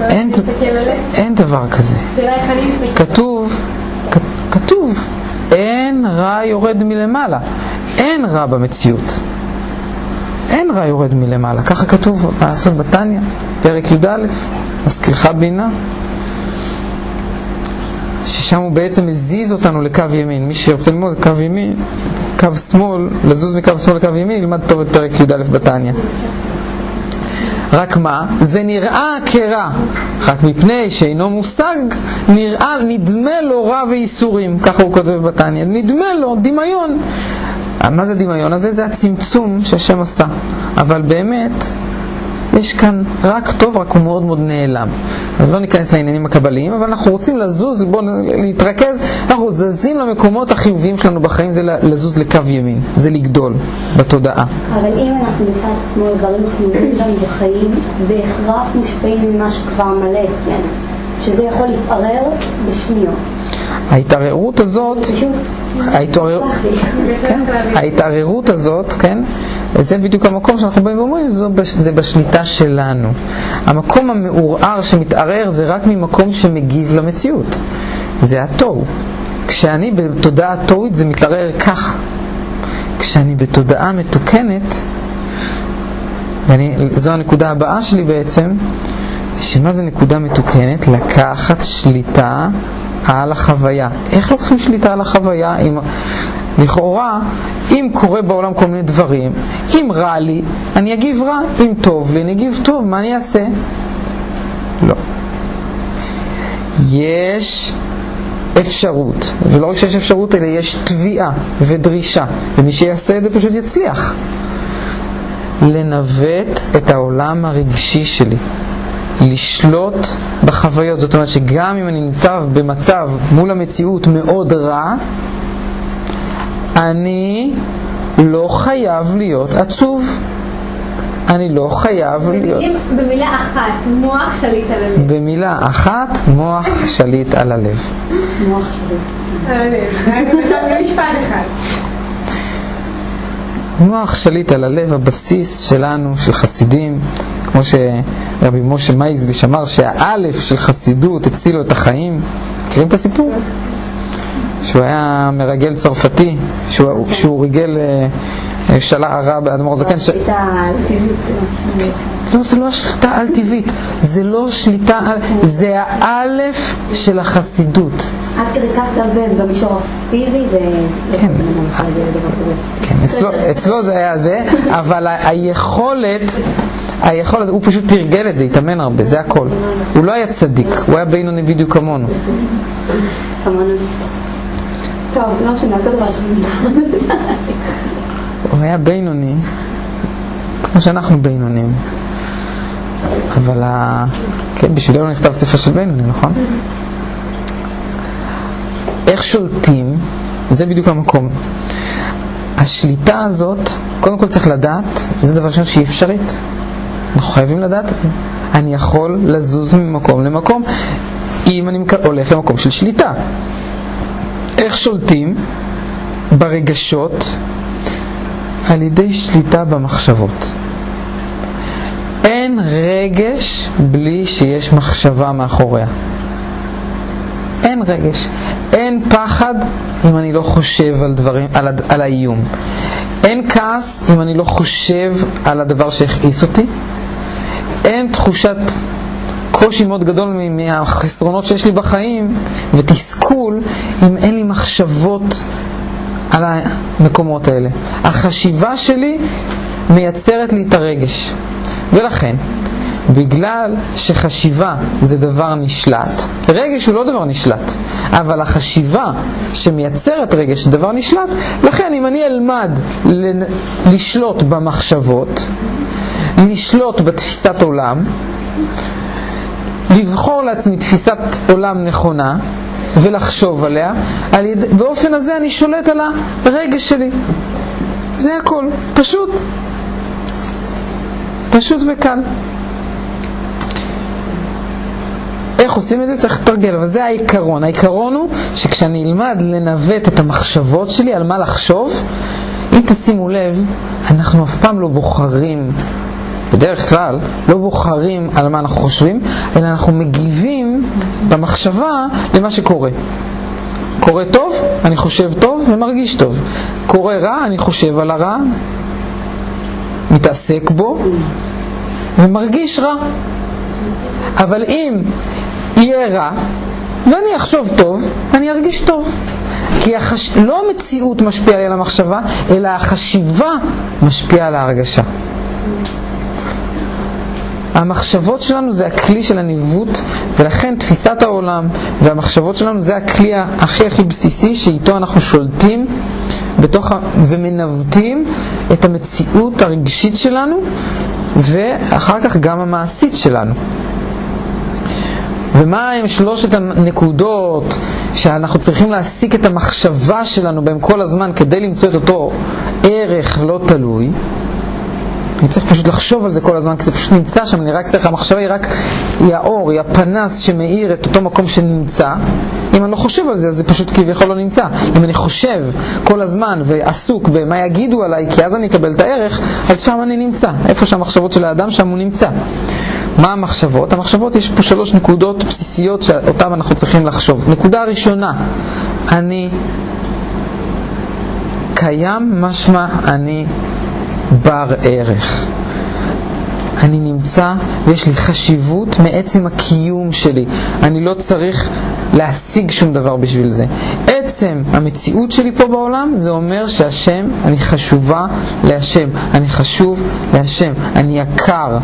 אין. אין דבר כזה. כתוב, כתוב, אין רע יורד מלמעלה. אין רע במציאות. אין רע יורד מלמעלה. ככה כתוב לעשות בתניא, פרק י"א, משכילך בינה. ששם הוא בעצם מזיז אותנו לקו ימין. מי שירצה ללמוד קו ימין, קו שמאל, לזוז מקו שמאל לקו ימין, ילמד טוב את פרק י"א בתניא. רק מה? זה נראה כרע, רק מפני שאינו מושג, נראה, נדמה לו רע וייסורים, ככה הוא כותב בתניא, נדמה לו, דמיון. מה זה הדמיון הזה? זה הצמצום שהשם עשה, אבל באמת, יש כאן רק טוב, רק הוא מאוד מאוד נעלם. אז לא ניכנס לעניינים הקבליים, אבל אנחנו רוצים לזוז, בואו להתרכז, אנחנו זזים למקומות החיוביים שלנו בחיים, זה לזוז לקו ימין, זה לגדול בתודעה. אבל אם אנחנו בצד שמאל, דברים חיוביים בחיים, בהכרח מושפעים ממה שכבר מלא אצלנו. שזה יכול להתערער בשניות. ההתערערות הזאת. כן, ההתערערות הזאת, כן, זה בדיוק המקום שאנחנו באים ואומרים, זו בש- זה בשליטה שלנו. המקום המעורער שמתערער זה רק ממקום שמגיב למציאות. זה התוהו. כשאני בתודעה תוהית זה מתערער ככה. כשאני בתודעה מתוקנת, וזו הנקודה הבאה שלי בעצם, שמה זה נקודה מתוקנת? לקחת שליטה על החוויה. איך לוקחים שליטה על החוויה? אם, לכאורה, אם קורה בעולם כל מיני דברים, אם רע לי, אני אגיב רע, אם טוב לי, אני אגיב טוב, מה אני אעשה? לא. יש אפשרות, ולא רק שיש אפשרות, אלא יש תביעה ודרישה, ומי שיעשה את זה פשוט יצליח. לנווט את העולם הרגשי שלי, לשלוט בחוויות. זאת אומרת שגם אם אני ניצב במצב מול המציאות מאוד רע, אני לא חייב להיות עצוב. אני לא חייב להיות... במילים- במילה אחת, מוח שליט על הלב. במילה אחת, מוח שליט על הלב. מוח שלי. על הלב. מוח שליט על הלב, הבסיס שלנו, של חסידים, כמו שרבי משה מייזליש אמר שהאלף של חסידות הציל לו את החיים. מכירים את הסיפור? שהוא היה מרגל צרפתי, שהוא, שהוא ריגל אה, שלה הרב באדמו"ר זקן, ש... טבעית זה. לא, זה לא השליטה על-טבעית, זה לא שליטה על... זה האלף של החסידות. עד כדי כך גם במישור הפיזי זה... כן. כן, אצלו, זה היה זה, אבל היכולת, היכולת, הוא פשוט תרגל את זה, התאמן הרבה, זה הכל. הוא לא היה צדיק, הוא היה בינוני בדיוק כמונו. כמונו. לא הוא היה בינוני, כמו שאנחנו בינונים. אבל. כן, בשבילנו נכתב ספר של בינוני, נכון? איך שולטים, זה בדיוק המקום. השליטה הזאת, קודם כל צריך לדעת, זה דבר ראשון שהיא אפשרית. אנחנו חייבים לדעת את זה. אני יכול לזוז ממקום למקום, אם אני הולך למקום של שליטה. איך שולטים? ברגשות, על ידי שליטה במחשבות. אין רגש בלי שיש מחשבה מאחוריה. אין רגש. אין פחד אם אני לא חושב על, דברים, על, על האיום. אין כעס אם אני לא חושב על הדבר שהכעיס אותי. אין תחושת קושי מאוד גדול מהחסרונות שיש לי בחיים ותסכול אם אין לי מחשבות על המקומות האלה. החשיבה שלי מייצרת לי את הרגש. ולכן, בגלל שחשיבה זה דבר נשלט, רגש הוא לא דבר נשלט, אבל החשיבה שמייצרת רגש זה דבר נשלט, לכן אם אני אלמד לשלוט במחשבות, לשלוט בתפיסת עולם, לבחור לעצמי תפיסת עולם נכונה ולחשוב עליה, על יד... באופן הזה אני שולט על הרגש שלי. זה הכל, פשוט. פשוט וקל. איך עושים את זה? צריך לתרגל, אבל זה העיקרון. העיקרון הוא שכשאני אלמד לנווט את המחשבות שלי על מה לחשוב, אם תשימו לב, אנחנו אף פעם לא בוחרים, בדרך כלל, לא בוחרים על מה אנחנו חושבים, אלא אנחנו מגיבים במחשבה למה שקורה. קורה טוב, אני חושב טוב ומרגיש טוב. קורה רע, אני חושב על הרע, מתעסק בו ומרגיש רע. אבל אם יהיה רע ואני אחשוב טוב, אני ארגיש טוב. כי החש... לא המציאות משפיעה לי על המחשבה, אלא החשיבה משפיעה על ההרגשה. המחשבות שלנו זה הכלי של הניווט, ולכן תפיסת העולם והמחשבות שלנו זה הכלי הכי הכי בסיסי שאיתו אנחנו שולטים בתוך ה... ומנווטים את המציאות הרגשית שלנו, ואחר כך גם המעשית שלנו. ומה הם שלושת הנקודות שאנחנו צריכים להסיק את המחשבה שלנו בהם כל הזמן כדי למצוא את אותו ערך לא תלוי? אני צריך פשוט לחשוב על זה כל הזמן, כי זה פשוט נמצא שם, אני רק צריך, המחשבה היא רק, היא האור, היא הפנס שמאיר את אותו מקום שנמצא. אם אני לא חושב על זה, אז זה פשוט כביכול לא נמצא. אם אני חושב כל הזמן ועסוק במה יגידו עליי, כי אז אני אקבל את הערך, אז שם אני נמצא. איפה שהמחשבות של האדם, שם הוא נמצא. מה המחשבות? המחשבות, יש פה שלוש נקודות בסיסיות שאותן אנחנו צריכים לחשוב. נקודה ראשונה, אני קיים, משמע אני בר ערך. אני נמצא ויש לי חשיבות מעצם הקיום שלי. אני לא צריך להשיג שום דבר בשביל זה. עצם המציאות שלי פה בעולם זה אומר שהשם, אני חשובה להשם, אני חשוב להשם, אני יקר.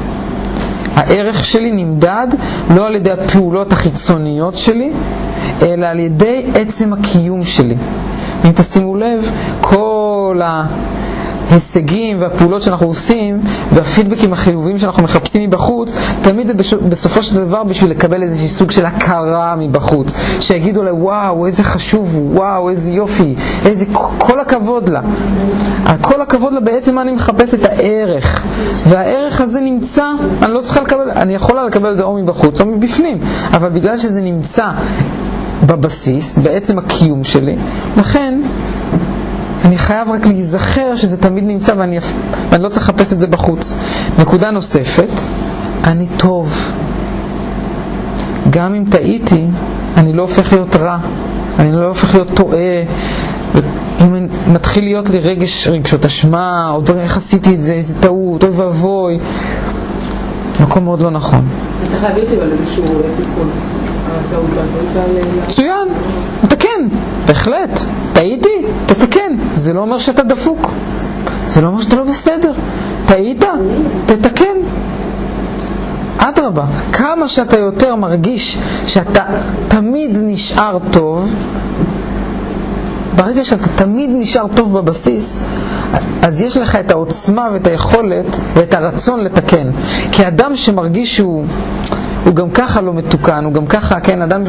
הערך שלי נמדד לא על ידי הפעולות החיצוניות שלי, אלא על ידי עצם הקיום שלי. אם תשימו לב, כל ה... ההישגים והפעולות שאנחנו עושים והפידבקים החיוביים שאנחנו מחפשים מבחוץ, תמיד זה בסופו של דבר בשביל לקבל איזשהו סוג של הכרה מבחוץ. שיגידו לה, וואו, איזה חשוב, וואו, איזה יופי, איזה, כל הכבוד לה. כל הכבוד לה בעצם אני מחפש את הערך. והערך הזה נמצא, אני לא צריכה לקבל, אני יכולה לקבל את זה או מבחוץ או מבפנים, אבל בגלל שזה נמצא בבסיס, בעצם הקיום שלי, לכן אני חייב רק להיזכר שזה תמיד נמצא ואני, ואני לא צריך לחפש את זה בחוץ. נקודה נוספת, אני טוב. גם אם טעיתי, אני לא הופך להיות רע, אני לא הופך להיות טועה. אם מתחיל להיות לי רגש, רגשות אשמה, או דברים, איך עשיתי את זה, איזה טעות, אוי ואבוי, מקום מאוד לא נכון. אתה חייב להיות אבל איזשהו תיקון. מצוין, מתקן, בהחלט. טעיתי, תתקן. זה לא אומר שאתה דפוק. זה לא אומר שאתה לא בסדר. טעית, תתקן. אדרבה, כמה שאתה יותר מרגיש שאתה תמיד נשאר טוב, ברגע שאתה תמיד נשאר טוב בבסיס, אז יש לך את העוצמה ואת היכולת ואת הרצון לתקן. כי אדם שמרגיש שהוא... הוא גם ככה לא מתוקן, הוא גם ככה, כן, אדם,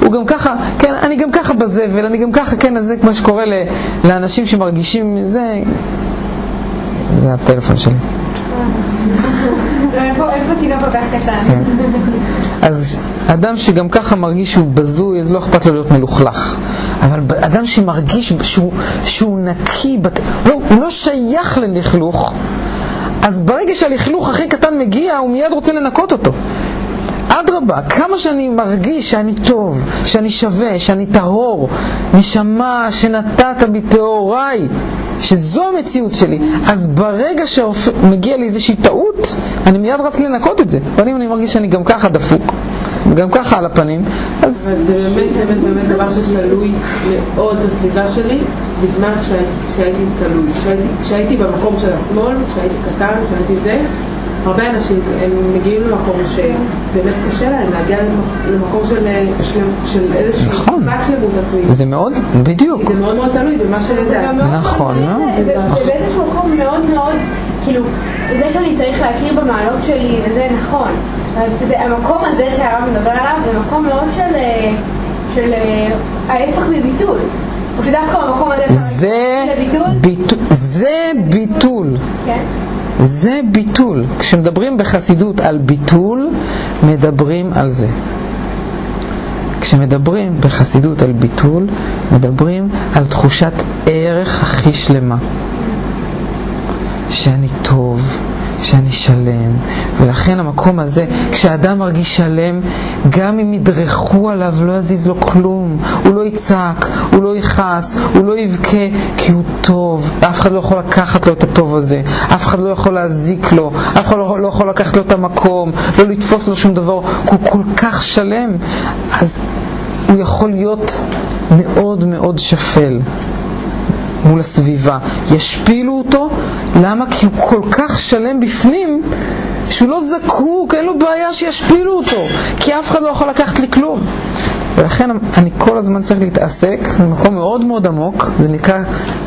הוא גם ככה, כן, אני גם ככה בזבל, אני גם ככה, כן, אז זה כמו שקורה לאנשים שמרגישים, זה, זה הטלפון שלי. כן. אז אדם שגם ככה מרגיש שהוא בזוי, אז לא אכפת לו להיות מלוכלך. אבל אדם שמרגיש שהוא, שהוא נקי, לא, הוא לא שייך ללכלוך, אז ברגע שהלכלוך הכי קטן מגיע, הוא מיד רוצה לנקות אותו. אדרבה, כמה שאני מרגיש שאני טוב, שאני שווה, שאני טהור, נשמה שנתת בי טהוריי, שזו המציאות שלי, אז ברגע שמגיע לי איזושהי טעות, אני מיד רץ לנקות את זה. אבל אם אני מרגיש שאני גם ככה דפוק, גם ככה על הפנים, אז... אבל זה באמת באמת באמת דבר שתלוי מאוד בסביבה שלי, בזמן כשהייתי תלוי. כשהייתי במקום של השמאל, כשהייתי קטן, כשהייתי זה, הרבה אנשים הם מגיעים למקום שבאמת קשה להם להגיע למקום של, של, של איזושהי נכון. בת שלמות עצמית. זה מאוד, בדיוק. זה מאוד מאוד תלוי במה שזה. גם מאוד נכון. זה זה באיזשהו מקום מאוד מאוד, כאילו, זה שאני צריך להכיר במעלות שלי, וזה נכון. זה, המקום הזה שהרב מדבר עליו, זה מקום מאוד של, אה, של אה, ההפך מביטול. או שדווקא במקום הזה זה ביטול, ביטול, זה ביטול. כן? זה ביטול. כשמדברים בחסידות על ביטול, מדברים על זה. כשמדברים בחסידות על ביטול, מדברים על תחושת ערך הכי שלמה. שאני טוב, שאני שלם, ולכן המקום הזה, כשאדם מרגיש שלם, גם אם ידרכו עליו לא יזיז לו כלום, הוא לא יצעק, הוא לא יכעס, הוא לא יבכה, כי הוא טוב, אף אחד לא יכול לקחת לו את הטוב הזה, אף אחד לא יכול להזיק לו, אף אחד לא, לא יכול לקחת לו את המקום, לא לתפוס לו שום דבר, הוא כל כך שלם, אז הוא יכול להיות מאוד מאוד שפל. מול הסביבה. ישפילו אותו, למה? כי הוא כל כך שלם בפנים, שהוא לא זקוק, אין לו בעיה שישפילו אותו, כי אף אחד לא יכול לקחת לי כלום. ולכן אני כל הזמן צריך להתעסק במקום מאוד מאוד עמוק, זה נקרא,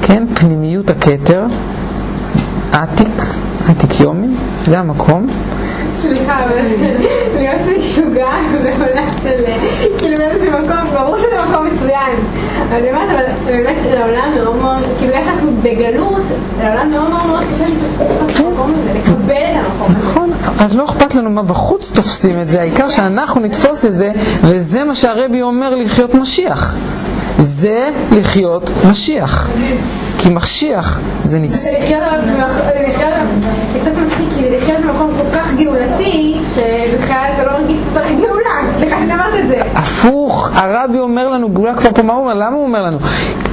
כן, פנימיות הכתר, עתיק, עתיק יומי, זה המקום. סליחה, אבל *laughs* להיות משוגע בעולם של, כאילו באיזשהו מקום, ברור שזה מקום מצוין. אני אומרת, אבל באמת לעולם מאוד מאוד, כאילו איך אנחנו בגלות, לעולם מאוד מאוד מאוד קשה לקבל את המקום הזה. נכון, אז לא אכפת לנו מה בחוץ תופסים את זה, העיקר שאנחנו נתפוס את זה, וזה מה שהרבי אומר לחיות משיח. זה לחיות משיח. כי משיח זה. זה זה כי זה לחיות במקום כל כך גאולתי, שבכלל אתה לא מרגיש שאתה צריך גאולה, סליחה שאני אומרת את זה. הפוך, הרבי אומר לנו, גאולה כבר פה, מה הוא אומר? למה הוא אומר לנו?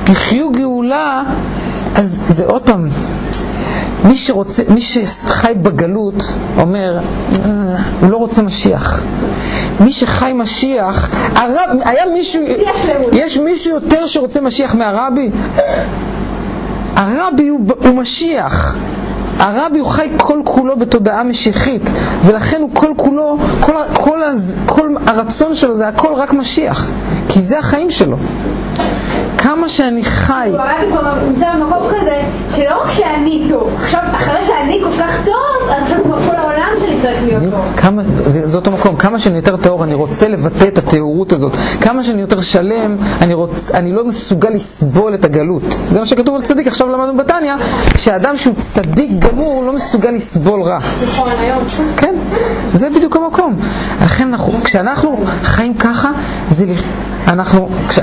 תחיו גאולה, אז זה עוד פעם, מי שרוצה, מי שחי בגלות אומר, "אה, הוא לא רוצה משיח. מי שחי משיח, הרב, היה מישהו, שלמות. יש מישהו יותר שרוצה משיח מהרבי? הרבי הוא, הוא משיח. הרבי הוא חי כל כולו בתודעה משיחית, ולכן הוא כל כולו, כל, כל, הז- כל הרצון שלו זה הכל רק משיח, כי זה החיים שלו. כמה שאני חי, הרבי כבר נמצא במקום כזה, שלא רק שאני טוב, עכשיו אחרי שאני כל כך טוב, אז עכשיו כבר כל צריך להיות טוב. כמה, זה, זה אותו מקום, כמה שאני יותר טהור, אני רוצה לבטא את הטהורות הזאת. כמה שאני יותר שלם, אני, רוצ, אני לא מסוגל לסבול את הגלות. זה מה שכתוב על צדיק, עכשיו למדנו בתניא, כשאדם שהוא צדיק גמור, לא מסוגל לסבול רע. נכון, היום. כן, זה בדיוק המקום. לכן אנחנו, כשאנחנו חיים ככה, זה, לכ- אנחנו, כש,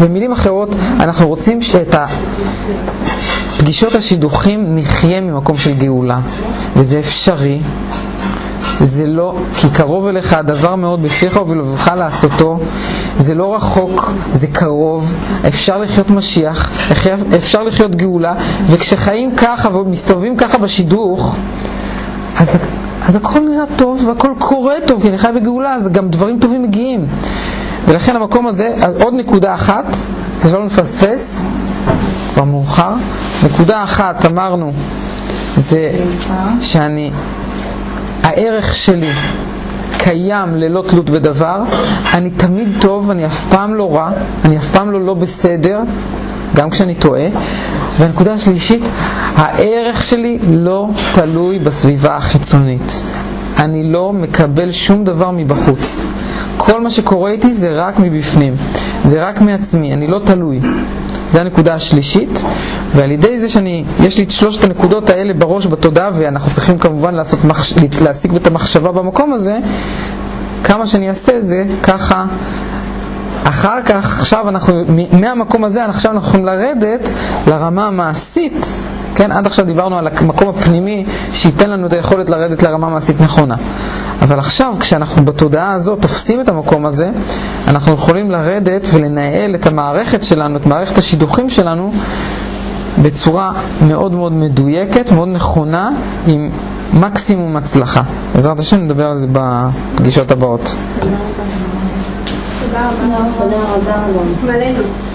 במילים אחרות, אנחנו רוצים שאת הפגישות השידוכים נחיה ממקום של גאולה, וזה אפשרי. זה לא, כי קרוב אליך הדבר מאוד בפיך ובלבבך לעשותו, זה לא רחוק, זה קרוב, אפשר לחיות משיח, אפשר לחיות גאולה, וכשחיים ככה ומסתובבים ככה בשידוך, אז, אז הכל נראה טוב והכל קורה טוב, כי אני חי בגאולה, אז גם דברים טובים מגיעים. ולכן המקום הזה, עוד נקודה אחת, שלא נפספס, כבר מאוחר. נקודה אחת, אמרנו, זה שאני, הערך שלי קיים ללא תלות בדבר, אני תמיד טוב, אני אף פעם לא רע, אני אף פעם לא לא בסדר, גם כשאני טועה. והנקודה השלישית, הערך שלי לא תלוי בסביבה החיצונית. אני לא מקבל שום דבר מבחוץ. כל מה שקורה איתי זה רק מבפנים, זה רק מעצמי, אני לא תלוי. זו הנקודה השלישית, ועל ידי זה שאני, יש לי את שלושת הנקודות האלה בראש, בתודעה, ואנחנו צריכים כמובן לעשות, מחש, להשיג את המחשבה במקום הזה, כמה שאני אעשה את זה, ככה אחר כך, עכשיו אנחנו, מהמקום הזה, עכשיו אנחנו יכולים לרדת לרמה המעשית, כן, עד עכשיו דיברנו על המקום הפנימי שייתן לנו את היכולת לרדת לרמה מעשית נכונה. אבל עכשיו, כשאנחנו בתודעה הזאת תופסים את המקום הזה, אנחנו יכולים לרדת ולנהל את המערכת שלנו, את מערכת השידוכים שלנו, בצורה מאוד מאוד מדויקת, מאוד נכונה, עם מקסימום הצלחה. בעזרת השם נדבר על זה בפגישות הבאות. תודה רבה. תודה רבה.